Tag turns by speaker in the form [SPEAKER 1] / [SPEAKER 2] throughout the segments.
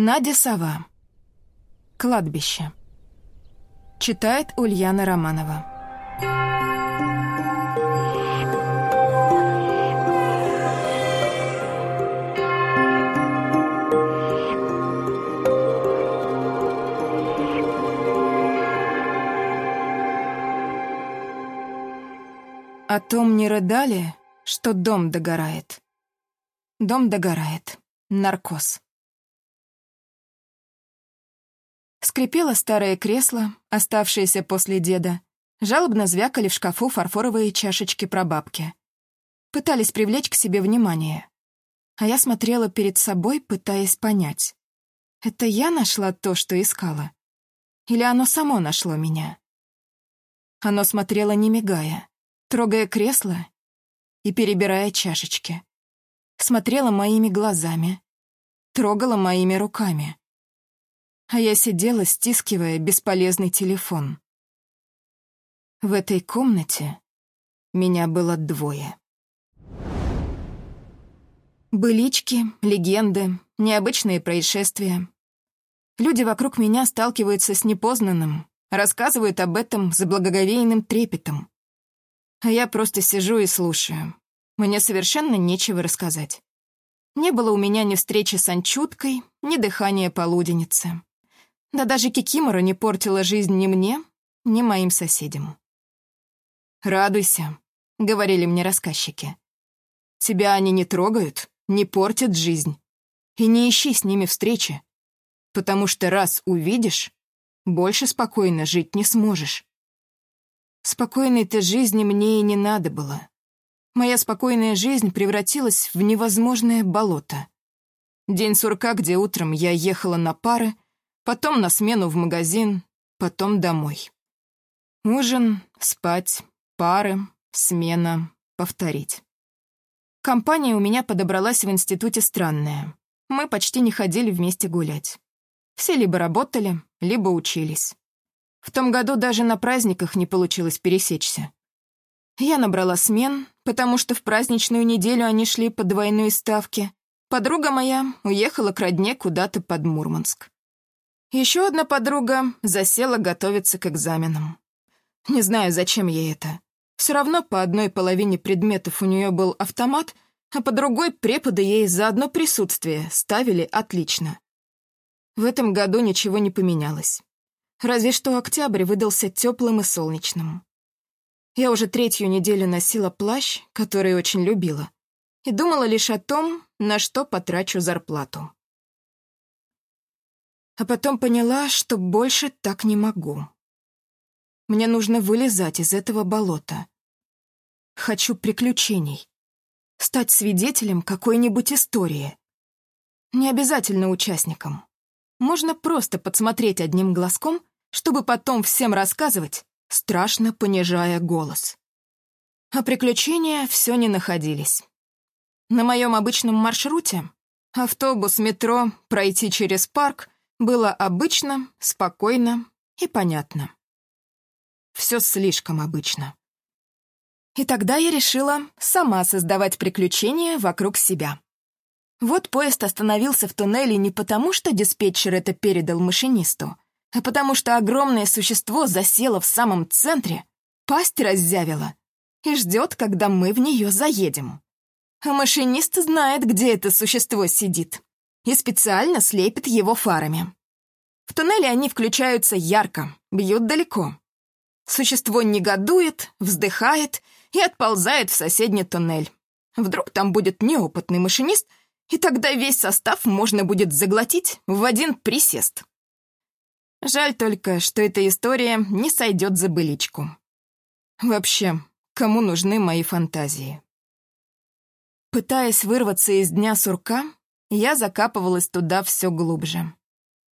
[SPEAKER 1] Надя Сова. Кладбище. Читает Ульяна Романова. О том не рыдали, что дом догорает. Дом догорает. Наркоз. Скрипело старое кресло, оставшееся после деда. Жалобно звякали в шкафу фарфоровые чашечки прабабки. Пытались привлечь к себе внимание. А я смотрела перед собой, пытаясь понять. Это я нашла то, что искала? Или оно само нашло меня? Оно смотрело не мигая, трогая кресло и перебирая чашечки. Смотрела моими глазами, трогала моими руками а я сидела, стискивая бесполезный телефон. В этой комнате меня было двое. Былички, легенды, необычные происшествия. Люди вокруг меня сталкиваются с непознанным, рассказывают об этом с благоговейным трепетом. А я просто сижу и слушаю. Мне совершенно нечего рассказать. Не было у меня ни встречи с Анчуткой, ни дыхания полуденницы. Да даже Кикимора не портила жизнь ни мне, ни моим соседям. «Радуйся», — говорили мне рассказчики. «Тебя они не трогают, не портят жизнь. И не ищи с ними встречи, потому что раз увидишь, больше спокойно жить не сможешь». Спокойной-то жизни мне и не надо было. Моя спокойная жизнь превратилась в невозможное болото. День сурка, где утром я ехала на пары, потом на смену в магазин, потом домой. Ужин, спать, пары, смена, повторить. Компания у меня подобралась в институте странная. Мы почти не ходили вместе гулять. Все либо работали, либо учились. В том году даже на праздниках не получилось пересечься. Я набрала смен, потому что в праздничную неделю они шли по двойной ставке. Подруга моя уехала к родне куда-то под Мурманск. Еще одна подруга засела готовиться к экзаменам. Не знаю, зачем ей это. Все равно по одной половине предметов у нее был автомат, а по другой преподы ей за одно присутствие ставили отлично. В этом году ничего не поменялось. Разве что октябрь выдался теплым и солнечным. Я уже третью неделю носила плащ, который очень любила, и думала лишь о том, на что потрачу зарплату. А потом поняла, что больше так не могу. Мне нужно вылезать из этого болота. Хочу приключений. Стать свидетелем какой-нибудь истории. Не обязательно участником. Можно просто подсмотреть одним глазком, чтобы потом всем рассказывать, страшно понижая голос. А приключения все не находились. На моем обычном маршруте — автобус, метро, пройти через парк было обычно, спокойно и понятно. Все слишком обычно. И тогда я решила сама создавать приключения вокруг себя. Вот поезд остановился в туннеле не потому, что диспетчер это передал машинисту, а потому что огромное существо засело в самом центре, пасть раззявило и ждет, когда мы в нее заедем. А машинист знает, где это существо сидит и специально слепит его фарами. В туннеле они включаются ярко, бьют далеко. Существо негодует, вздыхает и отползает в соседний туннель. Вдруг там будет неопытный машинист, и тогда весь состав можно будет заглотить в один присест. Жаль только, что эта история не сойдет за быличку. Вообще, кому нужны мои фантазии? Пытаясь вырваться из дня сурка, я закапывалась туда все глубже.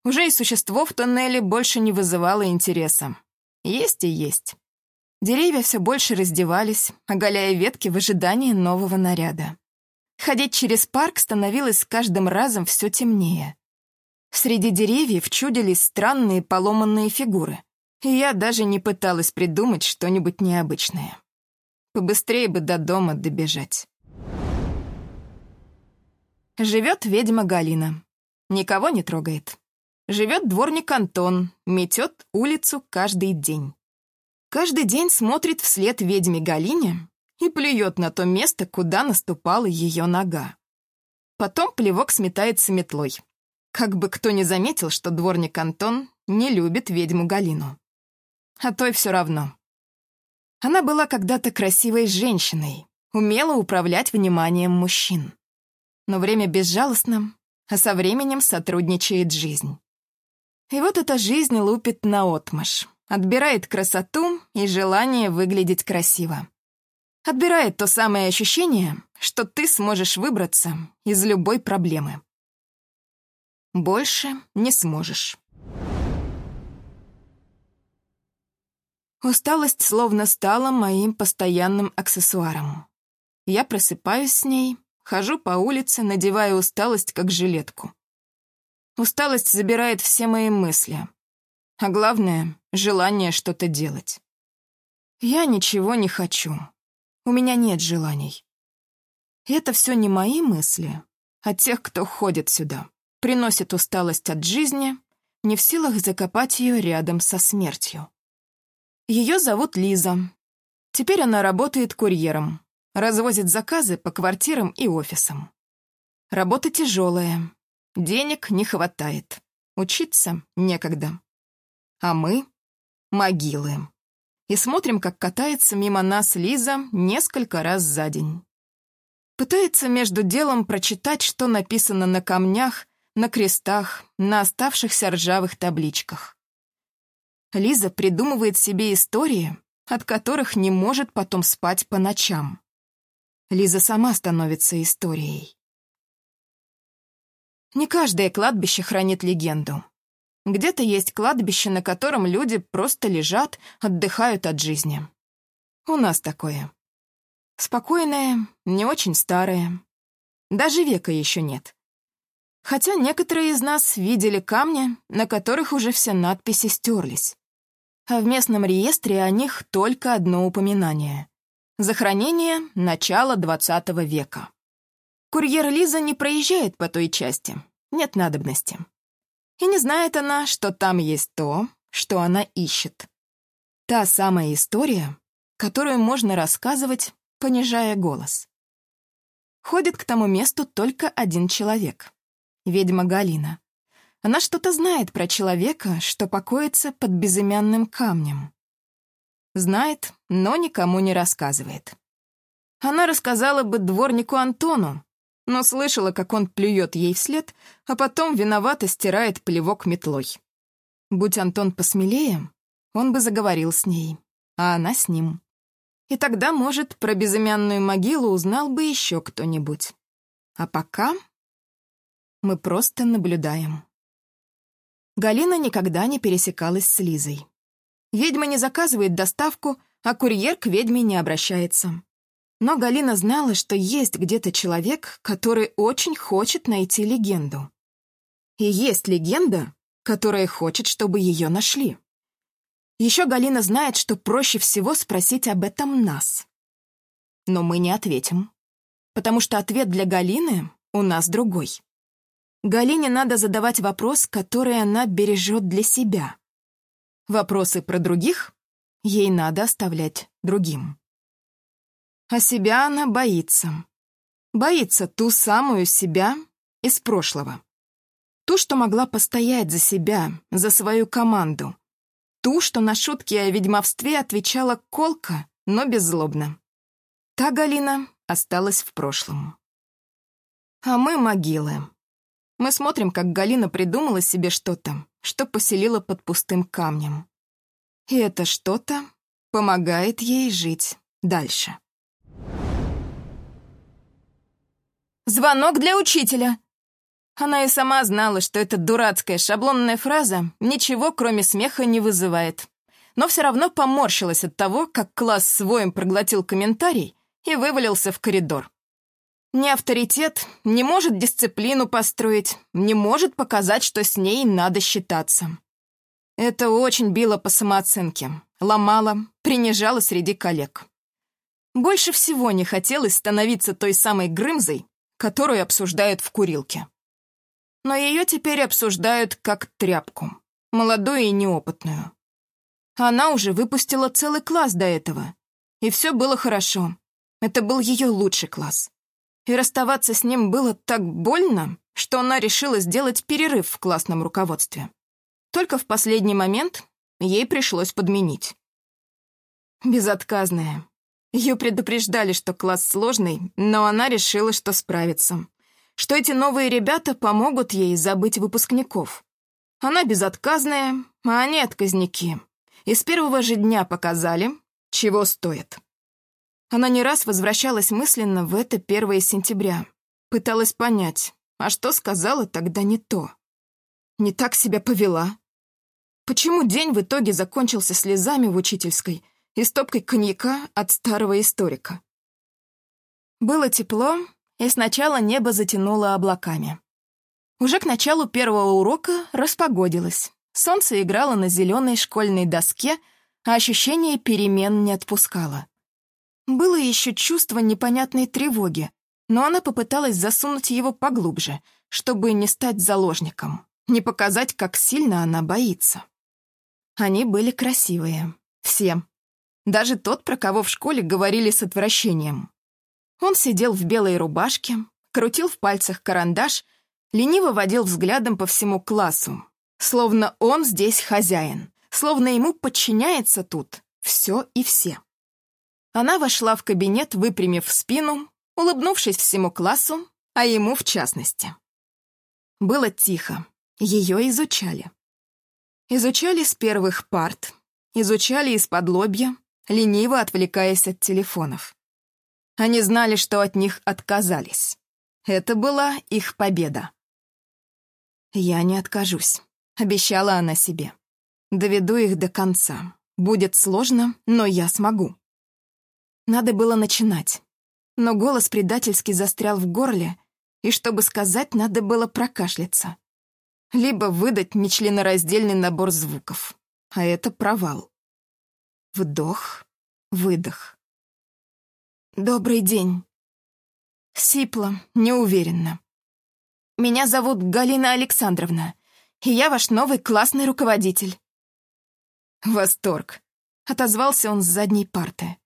[SPEAKER 1] Уже и существо в тоннеле больше не вызывало интереса. Есть и есть. Деревья все больше раздевались, оголяя ветки в ожидании нового наряда. Ходить через парк становилось с каждым разом все темнее. Среди деревьев чудились странные поломанные фигуры, и я даже не пыталась придумать что-нибудь необычное. Побыстрее бы до дома добежать. Живет ведьма Галина. никого не трогает. Живет дворник Антон, метет улицу каждый день. Каждый день смотрит вслед ведьме Галине и плюет на то место, куда наступала ее нога. Потом плевок сметается метлой. Как бы кто ни заметил, что дворник Антон не любит ведьму Галину. А той все равно. Она была когда-то красивой женщиной, умела управлять вниманием мужчин. Но время безжалостно, а со временем сотрудничает жизнь. И вот эта жизнь лупит наотмашь, отбирает красоту и желание выглядеть красиво. Отбирает то самое ощущение, что ты сможешь выбраться из любой проблемы. Больше не сможешь. Усталость словно стала моим постоянным аксессуаром. Я просыпаюсь с ней, хожу по улице, надевая усталость как жилетку. Усталость забирает все мои мысли. А главное — желание что-то делать. Я ничего не хочу. У меня нет желаний. И это все не мои мысли, а тех, кто ходит сюда, приносит усталость от жизни, не в силах закопать ее рядом со смертью. Ее зовут Лиза. Теперь она работает курьером, развозит заказы по квартирам и офисам. Работа тяжелая, денег не хватает, учиться некогда. А мы — могилы и смотрим, как катается мимо нас Лиза несколько раз за день. Пытается между делом прочитать, что написано на камнях, на крестах, на оставшихся ржавых табличках. Лиза придумывает себе истории, от которых не может потом спать по ночам. Лиза сама становится историей. Не каждое кладбище хранит легенду. Где-то есть кладбище, на котором люди просто лежат, отдыхают от жизни. У нас такое. Спокойное, не очень старое. Даже века еще нет. Хотя некоторые из нас видели камни, на которых уже все надписи стерлись. А в местном реестре о них только одно упоминание. Захоронение начала 20 века. Курьер Лиза не проезжает по той части. Нет надобности. И не знает она, что там есть то, что она ищет. Та самая история, которую можно рассказывать, понижая голос. Ходит к тому месту только один человек — ведьма Галина. Она что-то знает про человека, что покоится под безымянным камнем. Знает, но никому не рассказывает. Она рассказала бы дворнику Антону, но слышала, как он плюет ей вслед, а потом виновато стирает плевок метлой. Будь Антон посмелее, он бы заговорил с ней, а она с ним. И тогда, может, про безымянную могилу узнал бы еще кто-нибудь. А пока мы просто наблюдаем. Галина никогда не пересекалась с Лизой. Ведьма не заказывает доставку, а курьер к ведьме не обращается. Но Галина знала, что есть где-то человек, который очень хочет найти легенду. И есть легенда, которая хочет, чтобы ее нашли. Еще Галина знает, что проще всего спросить об этом нас. Но мы не ответим, потому что ответ для Галины у нас другой. Галине надо задавать вопрос, который она бережет для себя. Вопросы про других ей надо оставлять другим. А себя она боится. Боится ту самую себя из прошлого. Ту, что могла постоять за себя, за свою команду. Ту, что на шутки о ведьмовстве отвечала колко, но беззлобно. Та Галина осталась в прошлом. А мы могилы. Мы смотрим, как Галина придумала себе что-то, что поселила под пустым камнем. И это что-то помогает ей жить дальше. Звонок для учителя!» Она и сама знала, что эта дурацкая шаблонная фраза ничего, кроме смеха, не вызывает. Но все равно поморщилась от того, как класс своим проглотил комментарий и вывалился в коридор. Не авторитет, не может дисциплину построить, не может показать, что с ней надо считаться. Это очень било по самооценке, ломало, принижало среди коллег. Больше всего не хотелось становиться той самой Грымзой, которую обсуждают в курилке. но ее теперь обсуждают как тряпку, молодую и неопытную. Она уже выпустила целый класс до этого, и все было хорошо. Это был ее лучший класс. И расставаться с ним было так больно, что она решила сделать перерыв в классном руководстве. Только в последний момент ей пришлось подменить. Безотказная. Ее предупреждали, что класс сложный, но она решила, что справится. Что эти новые ребята помогут ей забыть выпускников. Она безотказная, а они отказники. И с первого же дня показали, чего стоит. Она не раз возвращалась мысленно в это 1 сентября. Пыталась понять, а что сказала тогда не то? Не так себя повела? Почему день в итоге закончился слезами в учительской и стопкой коньяка от старого историка? Было тепло, и сначала небо затянуло облаками. Уже к началу первого урока распогодилось. Солнце играло на зеленой школьной доске, а ощущение перемен не отпускало. Было еще чувство непонятной тревоги, но она попыталась засунуть его поглубже, чтобы не стать заложником, не показать, как сильно она боится. Они были красивые. Все. Даже тот, про кого в школе говорили с отвращением. Он сидел в белой рубашке, крутил в пальцах карандаш, лениво водил взглядом по всему классу, словно он здесь хозяин, словно ему подчиняется тут все и все. Она вошла в кабинет, выпрямив спину, улыбнувшись всему классу, а ему в частности. Было тихо. Ее изучали. Изучали с первых парт, изучали из-под лобья, лениво отвлекаясь от телефонов. Они знали, что от них отказались. Это была их победа. «Я не откажусь», — обещала она себе. «Доведу их до конца. Будет сложно, но я смогу». Надо было начинать. Но голос предательски застрял в горле, и чтобы сказать, надо было прокашляться. Либо выдать нечленораздельный набор звуков. А это провал. Вдох, выдох. «Добрый день». Сипло, неуверенно. «Меня зовут Галина Александровна, и я ваш новый классный руководитель». «Восторг», — отозвался он с задней парты.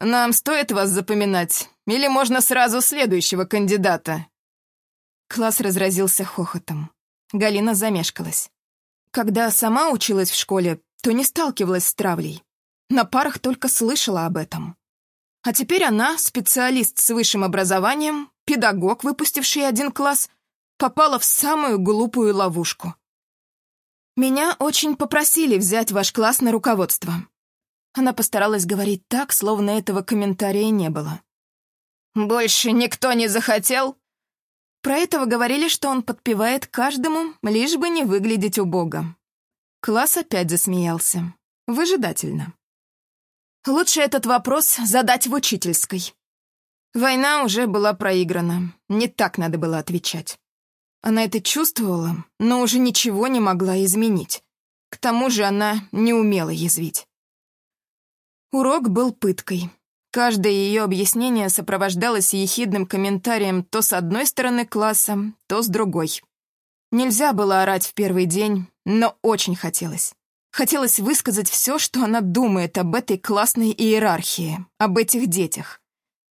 [SPEAKER 1] «Нам стоит вас запоминать, или можно сразу следующего кандидата?» Класс разразился хохотом. Галина замешкалась. Когда сама училась в школе, то не сталкивалась с травлей. На парах только слышала об этом. А теперь она, специалист с высшим образованием, педагог, выпустивший один класс, попала в самую глупую ловушку. «Меня очень попросили взять ваш класс на руководство», она постаралась говорить так, словно этого комментария не было. «Больше никто не захотел?» Про этого говорили, что он подпевает каждому, лишь бы не выглядеть убого. Класс опять засмеялся. Выжидательно. Лучше этот вопрос задать в учительской. Война уже была проиграна. Не так надо было отвечать. Она это чувствовала, но уже ничего не могла изменить. К тому же она не умела язвить. Урок был пыткой. Каждое ее объяснение сопровождалось ехидным комментарием то с одной стороны класса, то с другой. Нельзя было орать в первый день, но очень хотелось. Хотелось высказать все, что она думает об этой классной иерархии, об этих детях,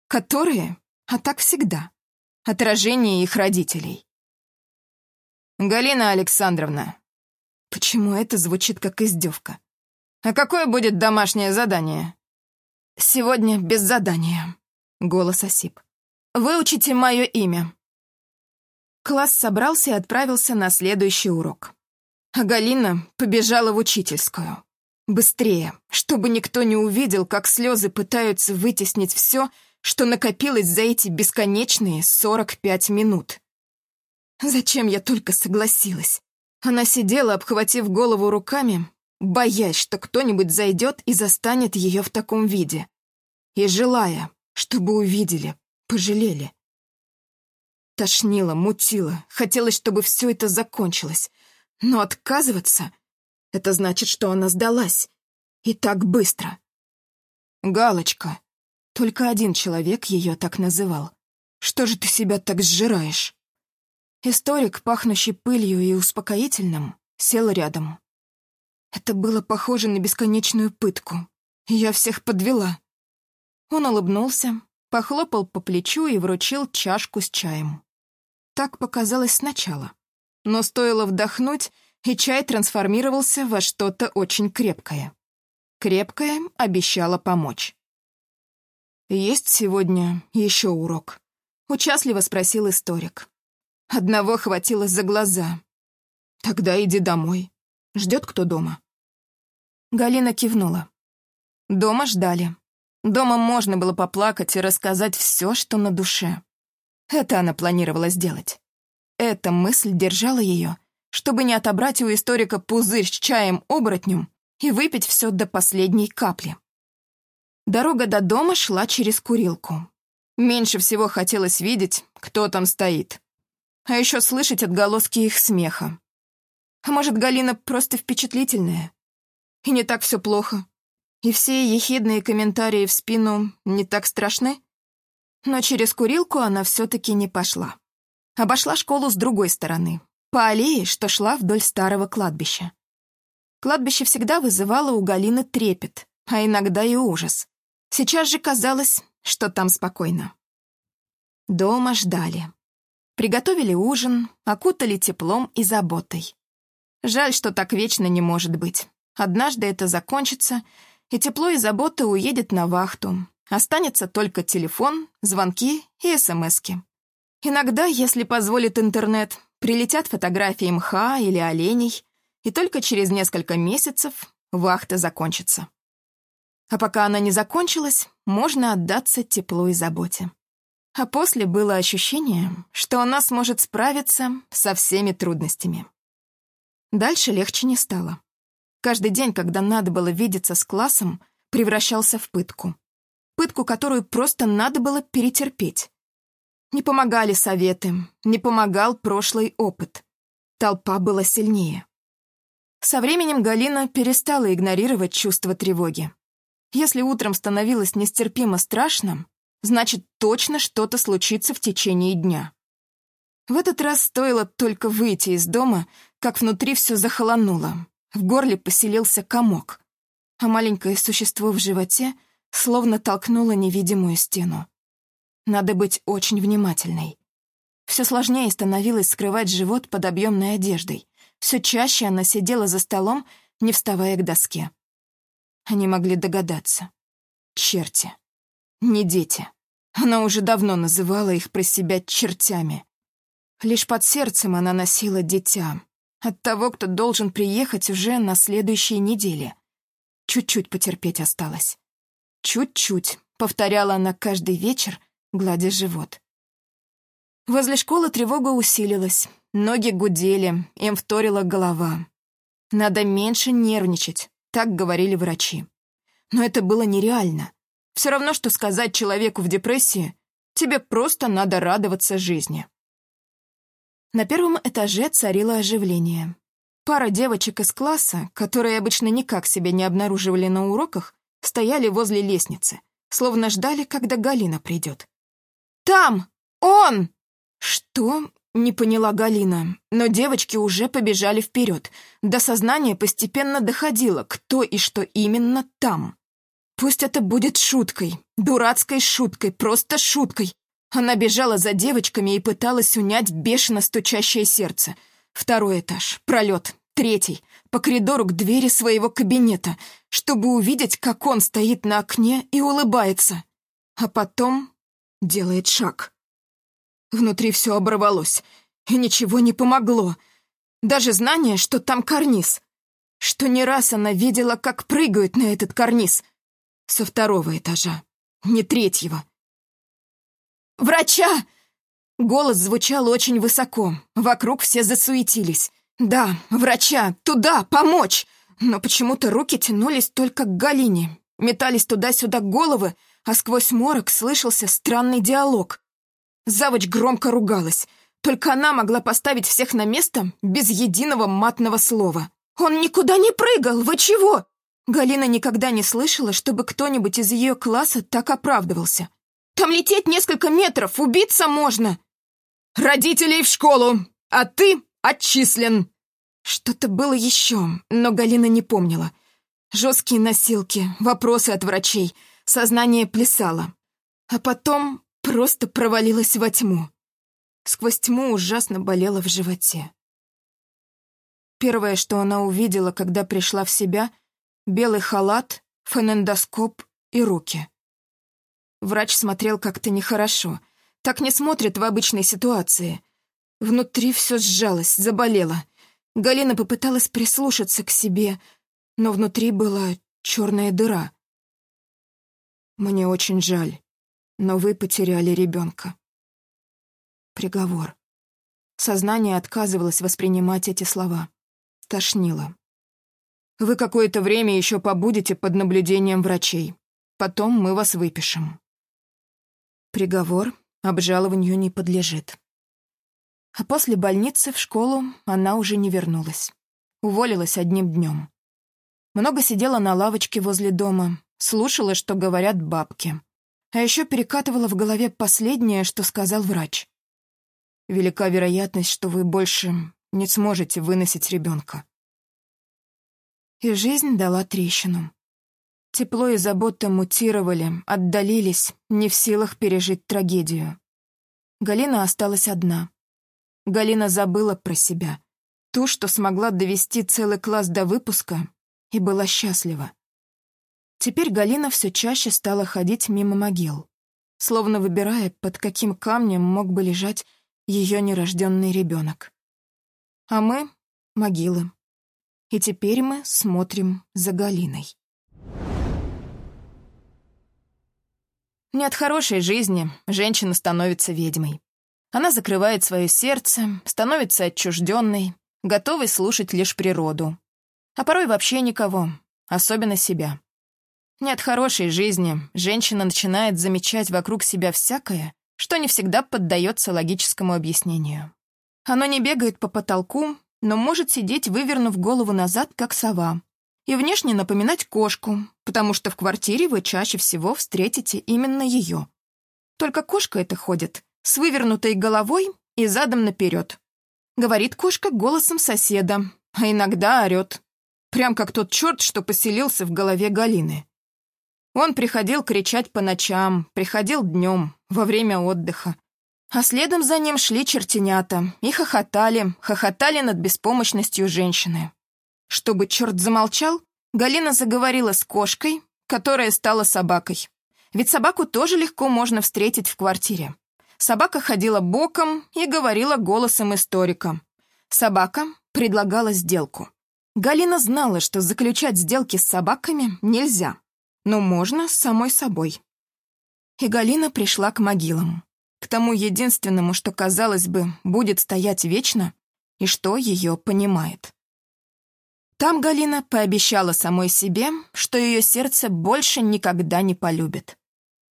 [SPEAKER 1] которые, а так всегда, отражение их родителей. «Галина Александровна». Почему это звучит как издевка? «А какое будет домашнее задание?» «Сегодня без задания», — голос осип. «Выучите мое имя». Класс собрался и отправился на следующий урок. А Галина побежала в учительскую. Быстрее, чтобы никто не увидел, как слезы пытаются вытеснить все, что накопилось за эти бесконечные 45 минут. Зачем я только согласилась? Она сидела, обхватив голову руками, боясь, что кто-нибудь зайдет и застанет ее в таком виде. И желая, чтобы увидели, пожалели. Тошнило, мутило, хотелось, чтобы все это закончилось. Но отказываться — это значит, что она сдалась. И так быстро. Галочка. Только один человек ее так называл. Что же ты себя так сжираешь? Историк, пахнущий пылью и успокоительным, сел рядом. Это было похоже на бесконечную пытку. Я всех подвела. Он улыбнулся, похлопал по плечу и вручил чашку с чаем. Так показалось сначала. Но стоило вдохнуть, и чай трансформировался во что-то очень крепкое. Крепкое обещало помочь. «Есть сегодня еще урок?» — участливо спросил историк. Одного хватило за глаза. «Тогда иди домой. Ждет кто дома?» Галина кивнула. Дома ждали. Дома можно было поплакать и рассказать все, что на душе. Это она планировала сделать. Эта мысль держала ее, чтобы не отобрать у историка пузырь с чаем-оборотнем и выпить все до последней капли. Дорога до дома шла через курилку. Меньше всего хотелось видеть, кто там стоит. А еще слышать отголоски их смеха. А может, Галина просто впечатлительная? И не так все плохо. И все ехидные комментарии в спину не так страшны? Но через курилку она все-таки не пошла. Обошла школу с другой стороны, по аллее, что шла вдоль старого кладбища. Кладбище всегда вызывало у Галины трепет, а иногда и ужас. Сейчас же казалось, что там спокойно. Дома ждали. Приготовили ужин, окутали теплом и заботой. Жаль, что так вечно не может быть. Однажды это закончится, и тепло и забота уедет на вахту. Останется только телефон, звонки и смски. Иногда, если позволит интернет, прилетят фотографии мха или оленей, и только через несколько месяцев вахта закончится. А пока она не закончилась, можно отдаться теплу и заботе. А после было ощущение, что она сможет справиться со всеми трудностями. Дальше легче не стало. Каждый день, когда надо было видеться с классом, превращался в пытку. Пытку, которую просто надо было перетерпеть. Не помогали советы, не помогал прошлый опыт. Толпа была сильнее. Со временем Галина перестала игнорировать чувство тревоги. Если утром становилось нестерпимо страшно, значит, точно что-то случится в течение дня. В этот раз стоило только выйти из дома, как внутри все захолонуло. В горле поселился комок, а маленькое существо в животе словно толкнуло невидимую стену. Надо быть очень внимательной. Все сложнее становилось скрывать живот под объемной одеждой. Все чаще она сидела за столом, не вставая к доске. Они могли догадаться. Черти. Не дети. Она уже давно называла их про себя чертями. Лишь под сердцем она носила дитя, от того, кто должен приехать уже на следующей неделе. Чуть-чуть потерпеть осталось. Чуть-чуть, повторяла она каждый вечер, гладя живот. Возле школы тревога усилилась, ноги гудели, им вторила голова. Надо меньше нервничать, так говорили врачи. Но это было нереально. Все равно, что сказать человеку в депрессии, тебе просто надо радоваться жизни. На первом этаже царило оживление. Пара девочек из класса, которые обычно никак себя не обнаруживали на уроках, стояли возле лестницы, словно ждали, когда Галина придет. «Там! Он!» «Что?» — не поняла Галина, но девочки уже побежали вперед. До сознания постепенно доходило, кто и что именно там. Пусть это будет шуткой, дурацкой шуткой, просто шуткой, она бежала за девочками и пыталась унять бешено стучащее сердце. Второй этаж, пролет, третий, по коридору к двери своего кабинета, чтобы увидеть, как он стоит на окне и улыбается. А потом делает шаг. Внутри все оборвалось, и ничего не помогло. Даже знание, что там карниз. Что не раз она видела, как прыгают на этот карниз. Со второго этажа, не третьего. «Врача!» Голос звучал очень высоко. Вокруг все засуетились. «Да, врача! Туда! Помочь!» Но почему-то руки тянулись только к Галине. Метались туда-сюда головы, а сквозь морок слышался странный диалог. Завуч громко ругалась. Только она могла поставить всех на место без единого матного слова. «Он никуда не прыгал! Вы чего?» Галина никогда не слышала, чтобы кто-нибудь из ее класса так оправдывался. Там лететь несколько метров, убиться можно!» «Родителей в школу! а ты отчислен!» Что-то было еще, но Галина не помнила. Жесткие носилки, вопросы от врачей, сознание плясало. А потом просто провалилась во тьму. Сквозь тьму ужасно болело в животе. Первое, что она увидела, когда пришла в себя — белый халат, фонендоскоп и руки. Врач смотрел как-то нехорошо. Так не смотрит в обычной ситуации. Внутри все сжалось, заболело. Галина попыталась прислушаться к себе, но внутри была черная дыра. «Мне очень жаль, но вы потеряли ребенка». Приговор. Сознание отказывалось воспринимать эти слова. Тошнило. «Вы какое-то время еще побудете под наблюдением врачей. Потом мы вас выпишем». Приговор обжалованию не подлежит. А после больницы в школу она уже не вернулась. Уволилась одним днем. Много сидела на лавочке возле дома, слушала, что говорят бабки. А еще перекатывала в голове последнее, что сказал врач. Велика вероятность, что вы больше не сможете выносить ребенка. И жизнь дала трещину. Тепло и забота мутировали, отдалились, не в силах пережить трагедию. Галина осталась одна. Галина забыла про себя. Ту, что смогла довести целый класс до выпуска, и была счастлива. Теперь Галина все чаще стала ходить мимо могил, словно выбирая, под каким камнем мог бы лежать ее нерожденный ребенок. А мы — могилы. И теперь мы смотрим за Галиной. Не от хорошей жизни женщина становится ведьмой. Она закрывает свое сердце, становится отчужденной, готовой слушать лишь природу. А порой вообще никого, особенно себя. Не от хорошей жизни женщина начинает замечать вокруг себя всякое, что не всегда поддается логическому объяснению. Оно не бегает по потолку, но может сидеть, вывернув голову назад, как сова, и внешне напоминать кошку, потому что в квартире вы чаще всего встретите именно ее. Только кошка эта ходит с вывернутой головой и задом наперед. Говорит кошка голосом соседа, а иногда орет. Прям как тот черт, что поселился в голове Галины. Он приходил кричать по ночам, приходил днем, во время отдыха. А следом за ним шли чертенята и хохотали, хохотали над беспомощностью женщины. Чтобы черт замолчал, Галина заговорила с кошкой, которая стала собакой. Ведь собаку тоже легко можно встретить в квартире. Собака ходила боком и говорила голосом историка. Собака предлагала сделку. Галина знала, что заключать сделки с собаками нельзя, но можно с самой собой. И Галина пришла к могилам. К тому единственному, что, казалось бы, будет стоять вечно и что ее понимает. Там Галина пообещала самой себе, что ее сердце больше никогда не полюбит.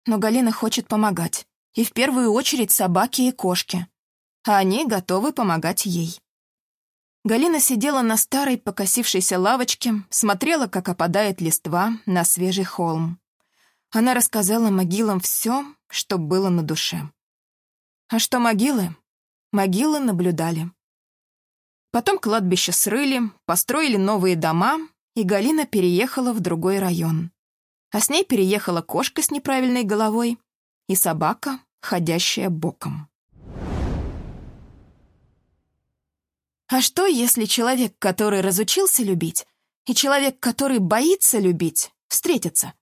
[SPEAKER 1] Но Галина хочет помогать, и в первую очередь собаке и кошке, а они готовы помогать ей. Галина сидела на старой покосившейся лавочке, смотрела, как опадает листва на свежий холм. Она рассказала могилам все, что было на душе. А что могилы? Могилы наблюдали. Потом кладбище срыли, построили новые дома, и Галина переехала в другой район. А с ней переехала кошка с неправильной головой и собака, ходящая боком. А что, если человек, который разучился любить, и человек, который боится любить, встретятся?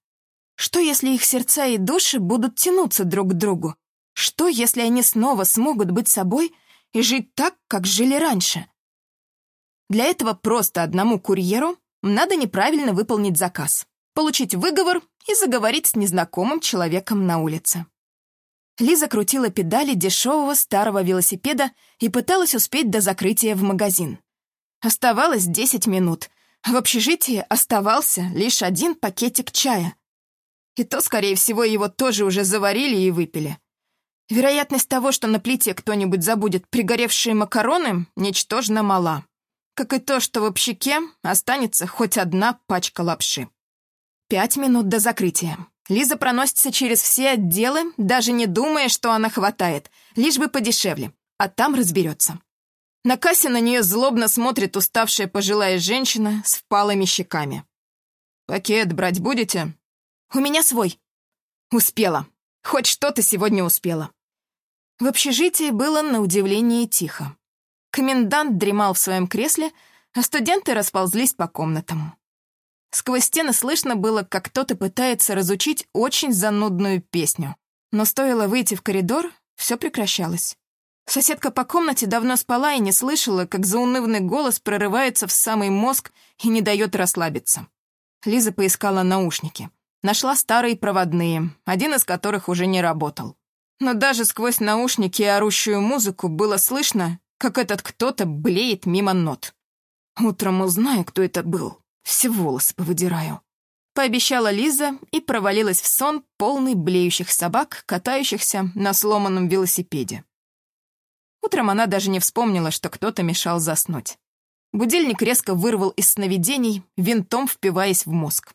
[SPEAKER 1] Что, если их сердца и души будут тянуться друг к другу? Что, если они снова смогут быть собой и жить так, как жили раньше? Для этого просто одному курьеру надо неправильно выполнить заказ, получить выговор и заговорить с незнакомым человеком на улице. Лиза крутила педали дешевого старого велосипеда и пыталась успеть до закрытия в магазин. Оставалось 10 минут, в общежитии оставался лишь один пакетик чая. И то, скорее всего, его тоже уже заварили и выпили. Вероятность того, что на плите кто-нибудь забудет пригоревшие макароны, ничтожно мала как и то, что в общаке останется хоть одна пачка лапши. Пять минут до закрытия. Лиза проносится через все отделы, даже не думая, что она хватает, лишь бы подешевле, а там разберется. На кассе на нее злобно смотрит уставшая пожилая женщина с впалыми щеками. «Пакет брать будете?» «У меня свой». «Успела. Хоть что-то сегодня успела». В общежитии было на удивление тихо. Комендант дремал в своем кресле, а студенты расползлись по комнатам. Сквозь стены слышно было, как кто-то пытается разучить очень занудную песню. Но стоило выйти в коридор, все прекращалось. Соседка по комнате давно спала и не слышала, как заунывный голос прорывается в самый мозг и не дает расслабиться. Лиза поискала наушники. Нашла старые проводные, один из которых уже не работал. Но даже сквозь наушники и орущую музыку было слышно, как этот кто-то блеет мимо нот. Утром узнаю, кто это был. Все волосы повыдираю. Пообещала Лиза и провалилась в сон, полный блеющих собак, катающихся на сломанном велосипеде. Утром она даже не вспомнила, что кто-то мешал заснуть. Будильник резко вырвал из сновидений, винтом впиваясь в мозг.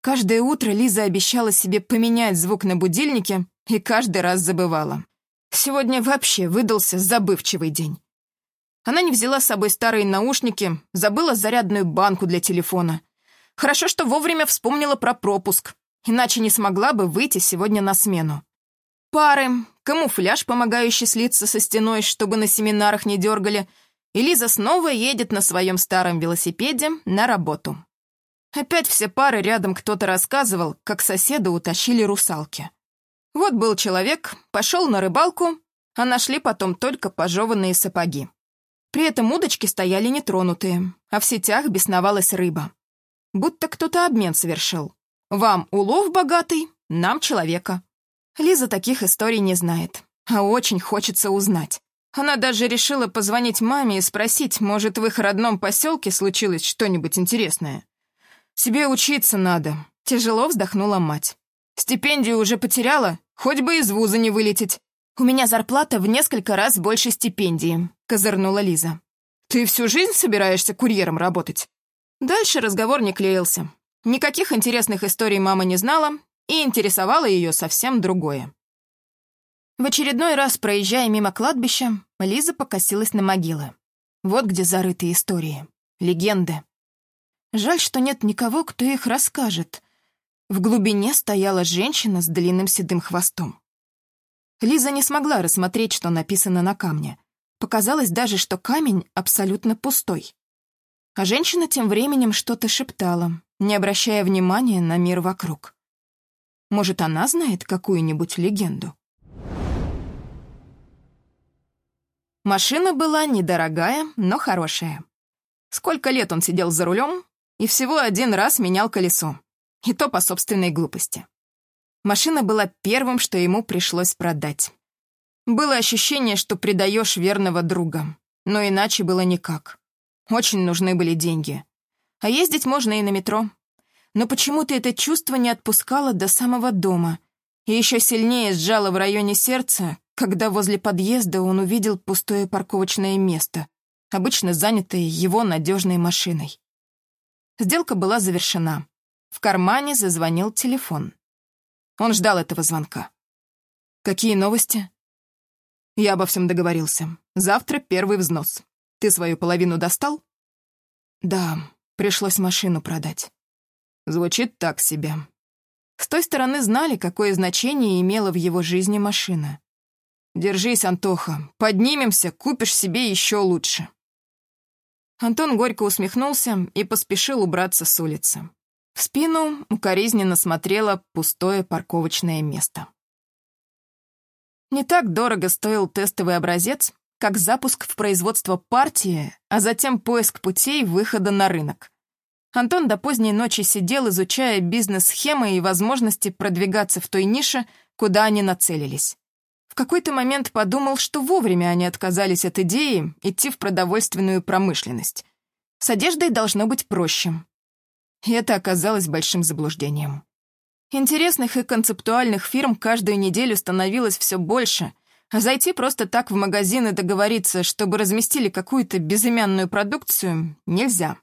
[SPEAKER 1] Каждое утро Лиза обещала себе поменять звук на будильнике и каждый раз забывала. Сегодня вообще выдался забывчивый день. Она не взяла с собой старые наушники, забыла зарядную банку для телефона. Хорошо, что вовремя вспомнила про пропуск, иначе не смогла бы выйти сегодня на смену. Пары, камуфляж, помогающий слиться со стеной, чтобы на семинарах не дергали, и Лиза снова едет на своем старом велосипеде на работу. Опять все пары рядом кто-то рассказывал, как соседа утащили русалки. Вот был человек, пошел на рыбалку, а нашли потом только пожеванные сапоги. При этом удочки стояли нетронутые, а в сетях бесновалась рыба. Будто кто-то обмен совершил. Вам улов богатый, нам человека. Лиза таких историй не знает, а очень хочется узнать. Она даже решила позвонить маме и спросить, может, в их родном поселке случилось что-нибудь интересное. «Себе учиться надо», — тяжело вздохнула мать. «Стипендию уже потеряла, хоть бы из вуза не вылететь. У меня зарплата в несколько раз больше стипендии козырнула Лиза. «Ты всю жизнь собираешься курьером работать?» Дальше разговор не клеился. Никаких интересных историй мама не знала, и интересовало ее совсем другое. В очередной раз, проезжая мимо кладбища, Лиза покосилась на могилы. Вот где зарыты истории, легенды. Жаль, что нет никого, кто их расскажет. В глубине стояла женщина с длинным седым хвостом. Лиза не смогла рассмотреть, что написано на камне — Показалось даже, что камень абсолютно пустой. А женщина тем временем что-то шептала, не обращая внимания на мир вокруг. Может, она знает какую-нибудь легенду? Машина была недорогая, но хорошая. Сколько лет он сидел за рулем и всего один раз менял колесо. И то по собственной глупости. Машина была первым, что ему пришлось продать. Было ощущение, что предаешь верного друга, но иначе было никак. Очень нужны были деньги. А ездить можно и на метро. Но почему-то это чувство не отпускало до самого дома и еще сильнее сжало в районе сердца, когда возле подъезда он увидел пустое парковочное место, обычно занятое его надежной машиной. Сделка была завершена. В кармане зазвонил телефон. Он ждал этого звонка. «Какие новости?» Я обо всем договорился. Завтра первый взнос. Ты свою половину достал? Да, пришлось машину продать. Звучит так себе. С той стороны знали, какое значение имела в его жизни машина. Держись, Антоха, поднимемся, купишь себе еще лучше. Антон горько усмехнулся и поспешил убраться с улицы. В спину укоризненно смотрело пустое парковочное место. Не так дорого стоил тестовый образец, как запуск в производство партии, а затем поиск путей выхода на рынок. Антон до поздней ночи сидел, изучая бизнес-схемы и возможности продвигаться в той нише, куда они нацелились. В какой-то момент подумал, что вовремя они отказались от идеи идти в продовольственную промышленность. С одеждой должно быть проще. И это оказалось большим заблуждением. Интересных и концептуальных фирм каждую неделю становилось все больше, а зайти просто так в магазин и договориться, чтобы разместили какую-то безымянную продукцию, нельзя.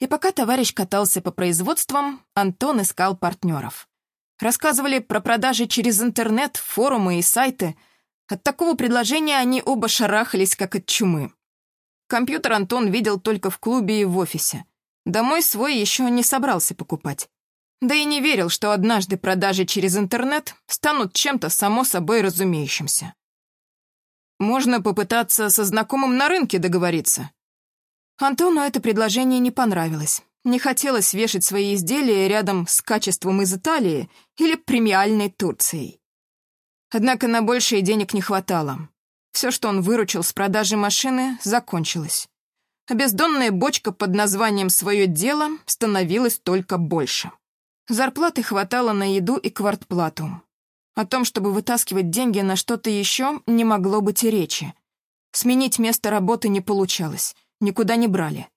[SPEAKER 1] И пока товарищ катался по производствам, Антон искал партнеров. Рассказывали про продажи через интернет, форумы и сайты. От такого предложения они оба шарахались, как от чумы. Компьютер Антон видел только в клубе и в офисе. Домой свой еще не собрался покупать. Да и не верил, что однажды продажи через интернет станут чем-то само собой разумеющимся. Можно попытаться со знакомым на рынке договориться. Антону это предложение не понравилось. Не хотелось вешать свои изделия рядом с качеством из Италии или премиальной Турцией. Однако на большее денег не хватало. Все, что он выручил с продажи машины, закончилось. А бездонная бочка под названием «Свое дело» становилась только больше. Зарплаты хватало на еду и квартплату. О том, чтобы вытаскивать деньги на что-то еще, не могло быть и речи. Сменить место работы не получалось, никуда не брали.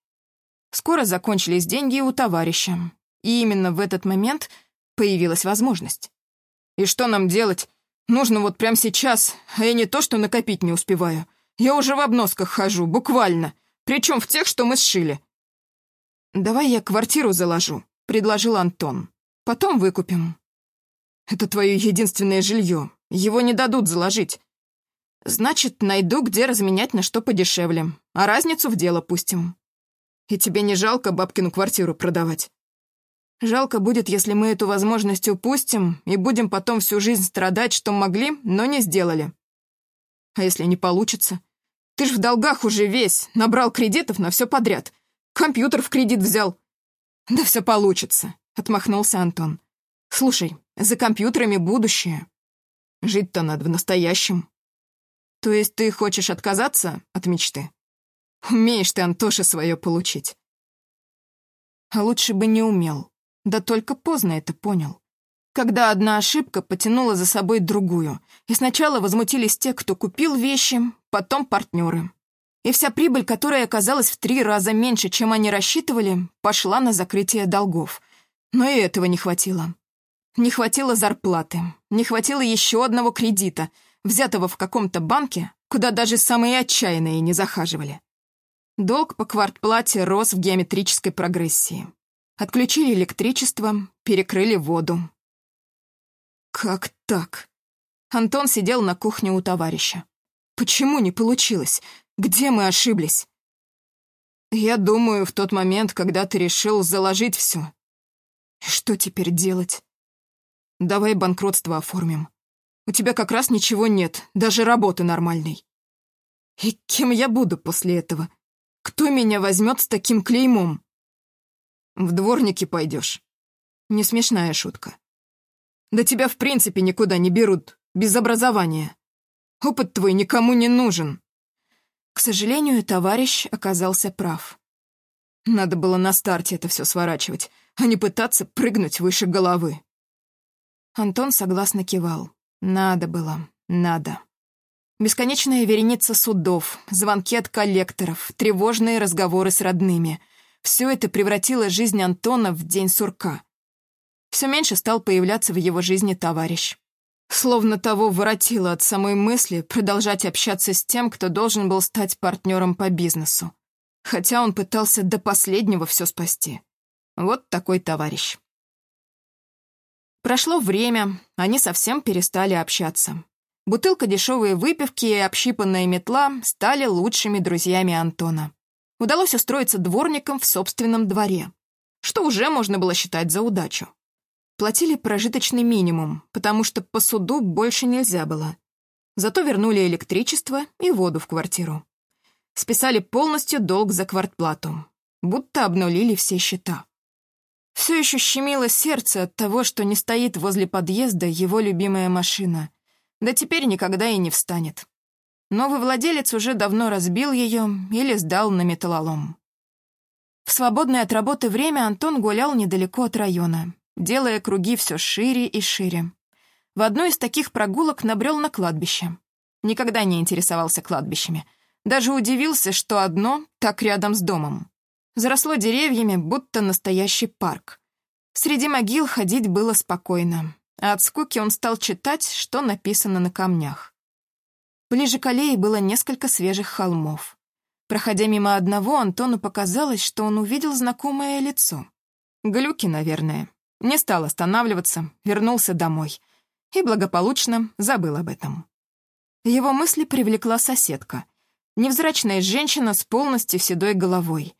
[SPEAKER 1] Скоро закончились деньги у товарища, и именно в этот момент появилась возможность. «И что нам делать? Нужно вот прямо сейчас, а я не то что накопить не успеваю. Я уже в обносках хожу, буквально, причем в тех, что мы сшили». «Давай я квартиру заложу», — предложил Антон. Потом выкупим. Это твое единственное жилье. Его не дадут заложить. Значит, найду, где разменять на что подешевле, а разницу в дело пустим. И тебе не жалко бабкину квартиру продавать? Жалко будет, если мы эту возможность упустим и будем потом всю жизнь страдать, что могли, но не сделали. А если не получится? Ты ж в долгах уже весь, набрал кредитов на все подряд. Компьютер в кредит взял. Да все получится. Отмахнулся Антон. «Слушай, за компьютерами будущее. Жить-то надо в настоящем. То есть ты хочешь отказаться от мечты? Умеешь ты, Антоша, свое получить. А лучше бы не умел. Да только поздно это понял. Когда одна ошибка потянула за собой другую, и сначала возмутились те, кто купил вещи, потом партнеры. И вся прибыль, которая оказалась в три раза меньше, чем они рассчитывали, пошла на закрытие долгов. Но и этого не хватило. Не хватило зарплаты, не хватило еще одного кредита, взятого в каком-то банке, куда даже самые отчаянные не захаживали. Долг по квартплате рос в геометрической прогрессии. Отключили электричество, перекрыли воду. Как так? Антон сидел на кухне у товарища. Почему не получилось? Где мы ошиблись? Я думаю, в тот момент, когда ты решил заложить все, что теперь делать? Давай банкротство оформим. У тебя как раз ничего нет, даже работы нормальной. И кем я буду после этого? Кто меня возьмет с таким клеймом? В дворники пойдешь. Не смешная шутка. Да тебя в принципе никуда не берут, без образования. Опыт твой никому не нужен. К сожалению, товарищ оказался прав. Надо было на старте это все сворачивать а не пытаться прыгнуть выше головы. Антон согласно кивал. Надо было, надо. Бесконечная вереница судов, звонки от коллекторов, тревожные разговоры с родными. Все это превратило жизнь Антона в день сурка. Все меньше стал появляться в его жизни товарищ. Словно того воротило от самой мысли продолжать общаться с тем, кто должен был стать партнером по бизнесу. Хотя он пытался до последнего все спасти. Вот такой товарищ. Прошло время, они совсем перестали общаться. Бутылка дешевой выпивки и общипанная метла стали лучшими друзьями Антона. Удалось устроиться дворником в собственном дворе, что уже можно было считать за удачу. Платили прожиточный минимум, потому что по суду больше нельзя было. Зато вернули электричество и воду в квартиру. Списали полностью долг за квартплату, будто обнулили все счета. Все еще щемило сердце от того, что не стоит возле подъезда его любимая машина. Да теперь никогда и не встанет. Новый владелец уже давно разбил ее или сдал на металлолом. В свободное от работы время Антон гулял недалеко от района, делая круги все шире и шире. В одной из таких прогулок набрел на кладбище. Никогда не интересовался кладбищами. Даже удивился, что одно так рядом с домом заросло деревьями, будто настоящий парк. Среди могил ходить было спокойно, а от скуки он стал читать, что написано на камнях. Ближе к аллее было несколько свежих холмов. Проходя мимо одного, Антону показалось, что он увидел знакомое лицо. Глюки, наверное. Не стал останавливаться, вернулся домой. И благополучно забыл об этом. Его мысли привлекла соседка. Невзрачная женщина с полностью седой головой.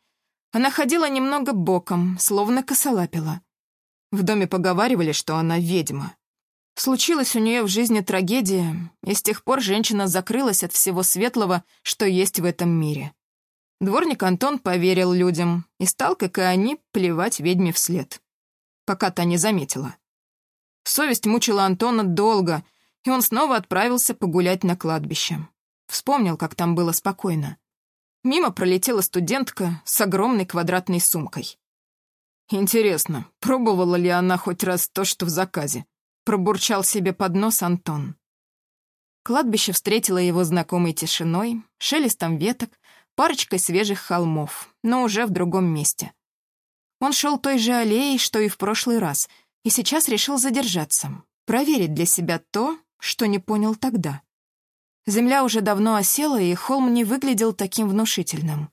[SPEAKER 1] Она ходила немного боком, словно косолапила. В доме поговаривали, что она ведьма. Случилась у нее в жизни трагедия, и с тех пор женщина закрылась от всего светлого, что есть в этом мире. Дворник Антон поверил людям и стал, как и они, плевать ведьме вслед. Пока та не заметила. Совесть мучила Антона долго, и он снова отправился погулять на кладбище. Вспомнил, как там было спокойно. Мимо пролетела студентка с огромной квадратной сумкой. Интересно, пробовала ли она хоть раз то, что в заказе? Пробурчал себе под нос Антон. Кладбище встретило его знакомой тишиной, шелестом веток, парочкой свежих холмов, но уже в другом месте. Он шел той же аллеей, что и в прошлый раз, и сейчас решил задержаться, проверить для себя то, что не понял тогда. Земля уже давно осела, и холм не выглядел таким внушительным.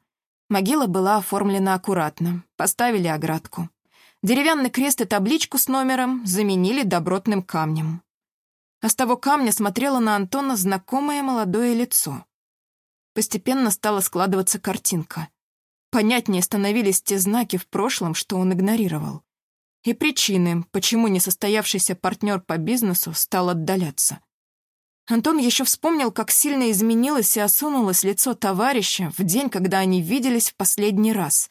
[SPEAKER 1] Могила была оформлена аккуратно, поставили оградку. Деревянный крест и табличку с номером заменили добротным камнем. А с того камня смотрело на Антона знакомое молодое лицо. Постепенно стала складываться картинка. Понятнее становились те знаки в прошлом, что он игнорировал. И причины, почему несостоявшийся партнер по бизнесу стал отдаляться. Антон еще вспомнил, как сильно изменилось и осунулось лицо товарища в день, когда они виделись в последний раз.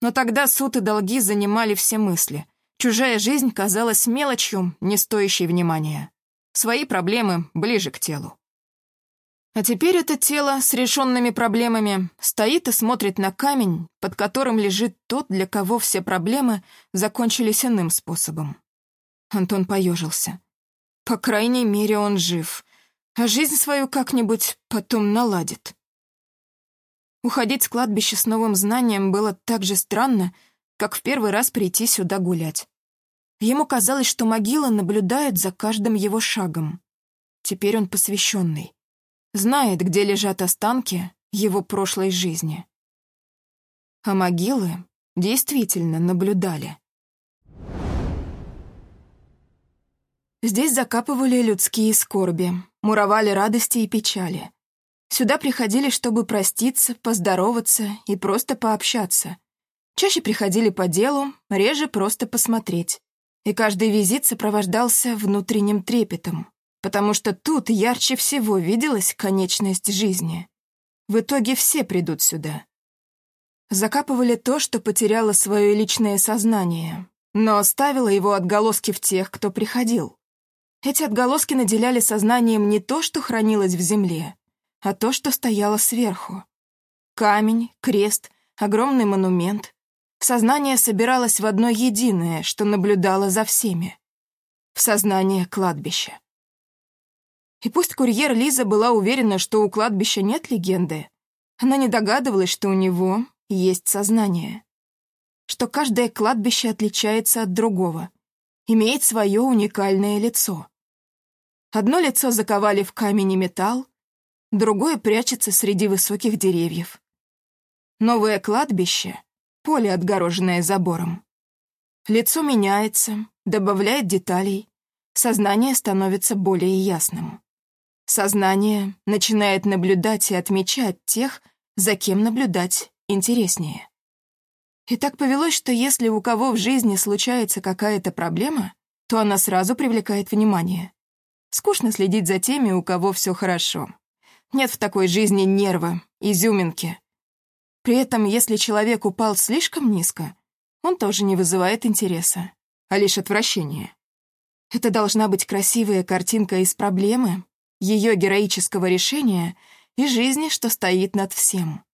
[SPEAKER 1] Но тогда суд и долги занимали все мысли. Чужая жизнь казалась мелочью, не стоящей внимания. Свои проблемы ближе к телу. А теперь это тело с решенными проблемами стоит и смотрит на камень, под которым лежит тот, для кого все проблемы закончились иным способом. Антон поежился. По крайней мере, он жив — а жизнь свою как-нибудь потом наладит. Уходить с кладбища с новым знанием было так же странно, как в первый раз прийти сюда гулять. Ему казалось, что могила наблюдает за каждым его шагом. Теперь он посвященный. Знает, где лежат останки его прошлой жизни. А могилы действительно наблюдали. Здесь закапывали людские скорби, муровали радости и печали. Сюда приходили, чтобы проститься, поздороваться и просто пообщаться. Чаще приходили по делу, реже просто посмотреть. И каждый визит сопровождался внутренним трепетом, потому что тут ярче всего виделась конечность жизни. В итоге все придут сюда. Закапывали то, что потеряло свое личное сознание, но оставило его отголоски в тех, кто приходил. Эти отголоски наделяли сознанием не то, что хранилось в земле, а то, что стояло сверху. Камень, крест, огромный монумент. Сознание собиралось в одно единое, что наблюдало за всеми. В сознание кладбища. И пусть курьер Лиза была уверена, что у кладбища нет легенды, она не догадывалась, что у него есть сознание. Что каждое кладбище отличается от другого, имеет свое уникальное лицо. Одно лицо заковали в камень и металл, другое прячется среди высоких деревьев. Новое кладбище — поле, отгороженное забором. Лицо меняется, добавляет деталей, сознание становится более ясным. Сознание начинает наблюдать и отмечать тех, за кем наблюдать интереснее. И так повелось, что если у кого в жизни случается какая-то проблема, то она сразу привлекает внимание. Скучно следить за теми, у кого все хорошо. Нет в такой жизни нерва, изюминки. При этом, если человек упал слишком низко, он тоже не вызывает интереса, а лишь отвращение. Это должна быть красивая картинка из проблемы, ее героического решения и жизни, что стоит над всем.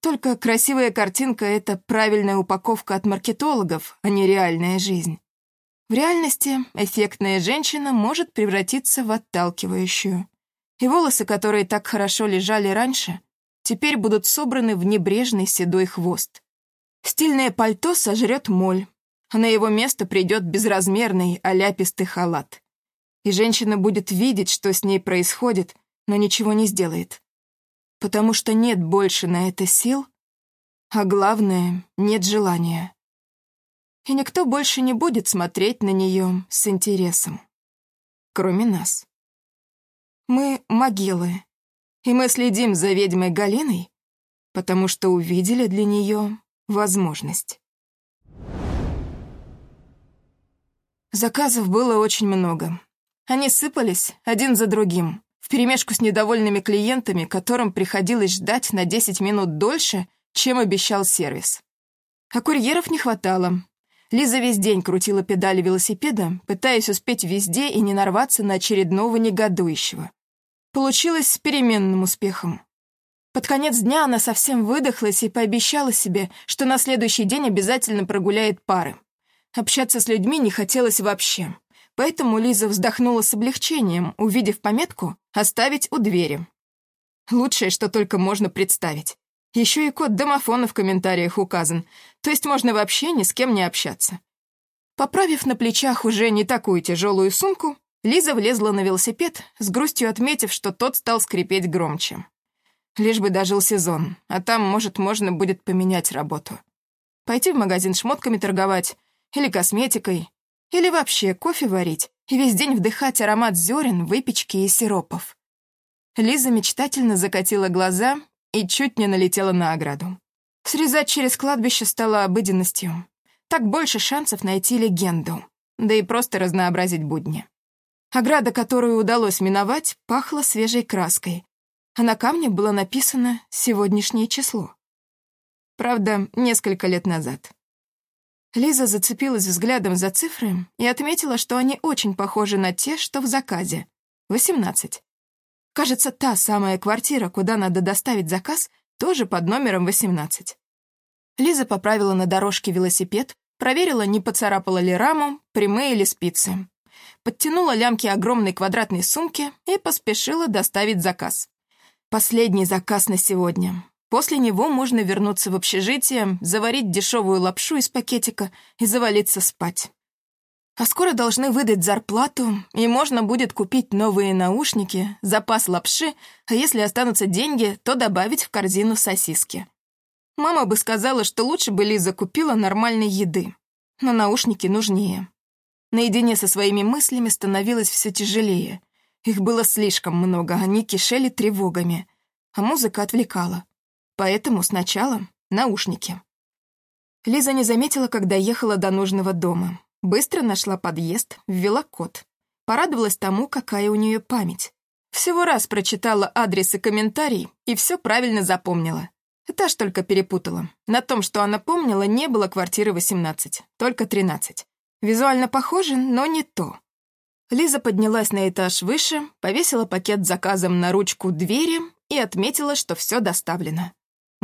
[SPEAKER 1] Только красивая картинка — это правильная упаковка от маркетологов, а не реальная жизнь. В реальности эффектная женщина может превратиться в отталкивающую. И волосы, которые так хорошо лежали раньше, теперь будут собраны в небрежный седой хвост. Стильное пальто сожрет моль, а на его место придет безразмерный оляпистый халат. И женщина будет видеть, что с ней происходит, но ничего не сделает. Потому что нет больше на это сил, а главное, нет желания и никто больше не будет смотреть на нее с интересом. Кроме нас. Мы — могилы, И мы следим за ведьмой Галиной, потому что увидели для нее возможность. Заказов было очень много. Они сыпались один за другим, вперемешку с недовольными клиентами, которым приходилось ждать на 10 минут дольше, чем обещал сервис. А курьеров не хватало. Лиза весь день крутила педали велосипеда, пытаясь успеть везде и не нарваться на очередного негодующего. Получилось с переменным успехом. Под конец дня она совсем выдохлась и пообещала себе, что на следующий день обязательно прогуляет пары. Общаться с людьми не хотелось вообще. Поэтому Лиза вздохнула с облегчением, увидев пометку «Оставить у двери». Лучшее, что только можно представить. Еще и код домофона в комментариях указан, то есть можно вообще ни с кем не общаться. Поправив на плечах уже не такую тяжелую сумку, Лиза влезла на велосипед, с грустью отметив, что тот стал скрипеть громче. Лишь бы дожил сезон, а там, может, можно будет поменять работу. Пойти в магазин шмотками торговать, или косметикой, или вообще кофе варить и весь день вдыхать аромат зерен, выпечки и сиропов. Лиза мечтательно закатила глаза и чуть не налетела на ограду. Срезать через кладбище стало обыденностью. Так больше шансов найти легенду, да и просто разнообразить будни. Ограда, которую удалось миновать, пахла свежей краской, а на камне было написано «сегодняшнее число». Правда, несколько лет назад. Лиза зацепилась взглядом за цифры и отметила, что они очень похожи на те, что в заказе. 18. Кажется, та самая квартира, куда надо доставить заказ, тоже под номером 18. Лиза поправила на дорожке велосипед, проверила, не поцарапала ли раму, прямые ли спицы. Подтянула лямки огромной квадратной сумки и поспешила доставить заказ. Последний заказ на сегодня. После него можно вернуться в общежитие, заварить дешевую лапшу из пакетика и завалиться спать. А скоро должны выдать зарплату, и можно будет купить новые наушники, запас лапши, а если останутся деньги, то добавить в корзину сосиски. Мама бы сказала, что лучше бы Лиза купила нормальной еды, но наушники нужнее. Наедине со своими мыслями становилось все тяжелее. Их было слишком много, они кишели тревогами, а музыка отвлекала. Поэтому сначала наушники. Лиза не заметила, когда ехала до нужного дома. Быстро нашла подъезд, ввела код. Порадовалась тому, какая у нее память. Всего раз прочитала адрес и комментарий, и все правильно запомнила. Этаж только перепутала. На том, что она помнила, не было квартиры 18, только 13. Визуально похоже, но не то. Лиза поднялась на этаж выше, повесила пакет с заказом на ручку двери и отметила, что все доставлено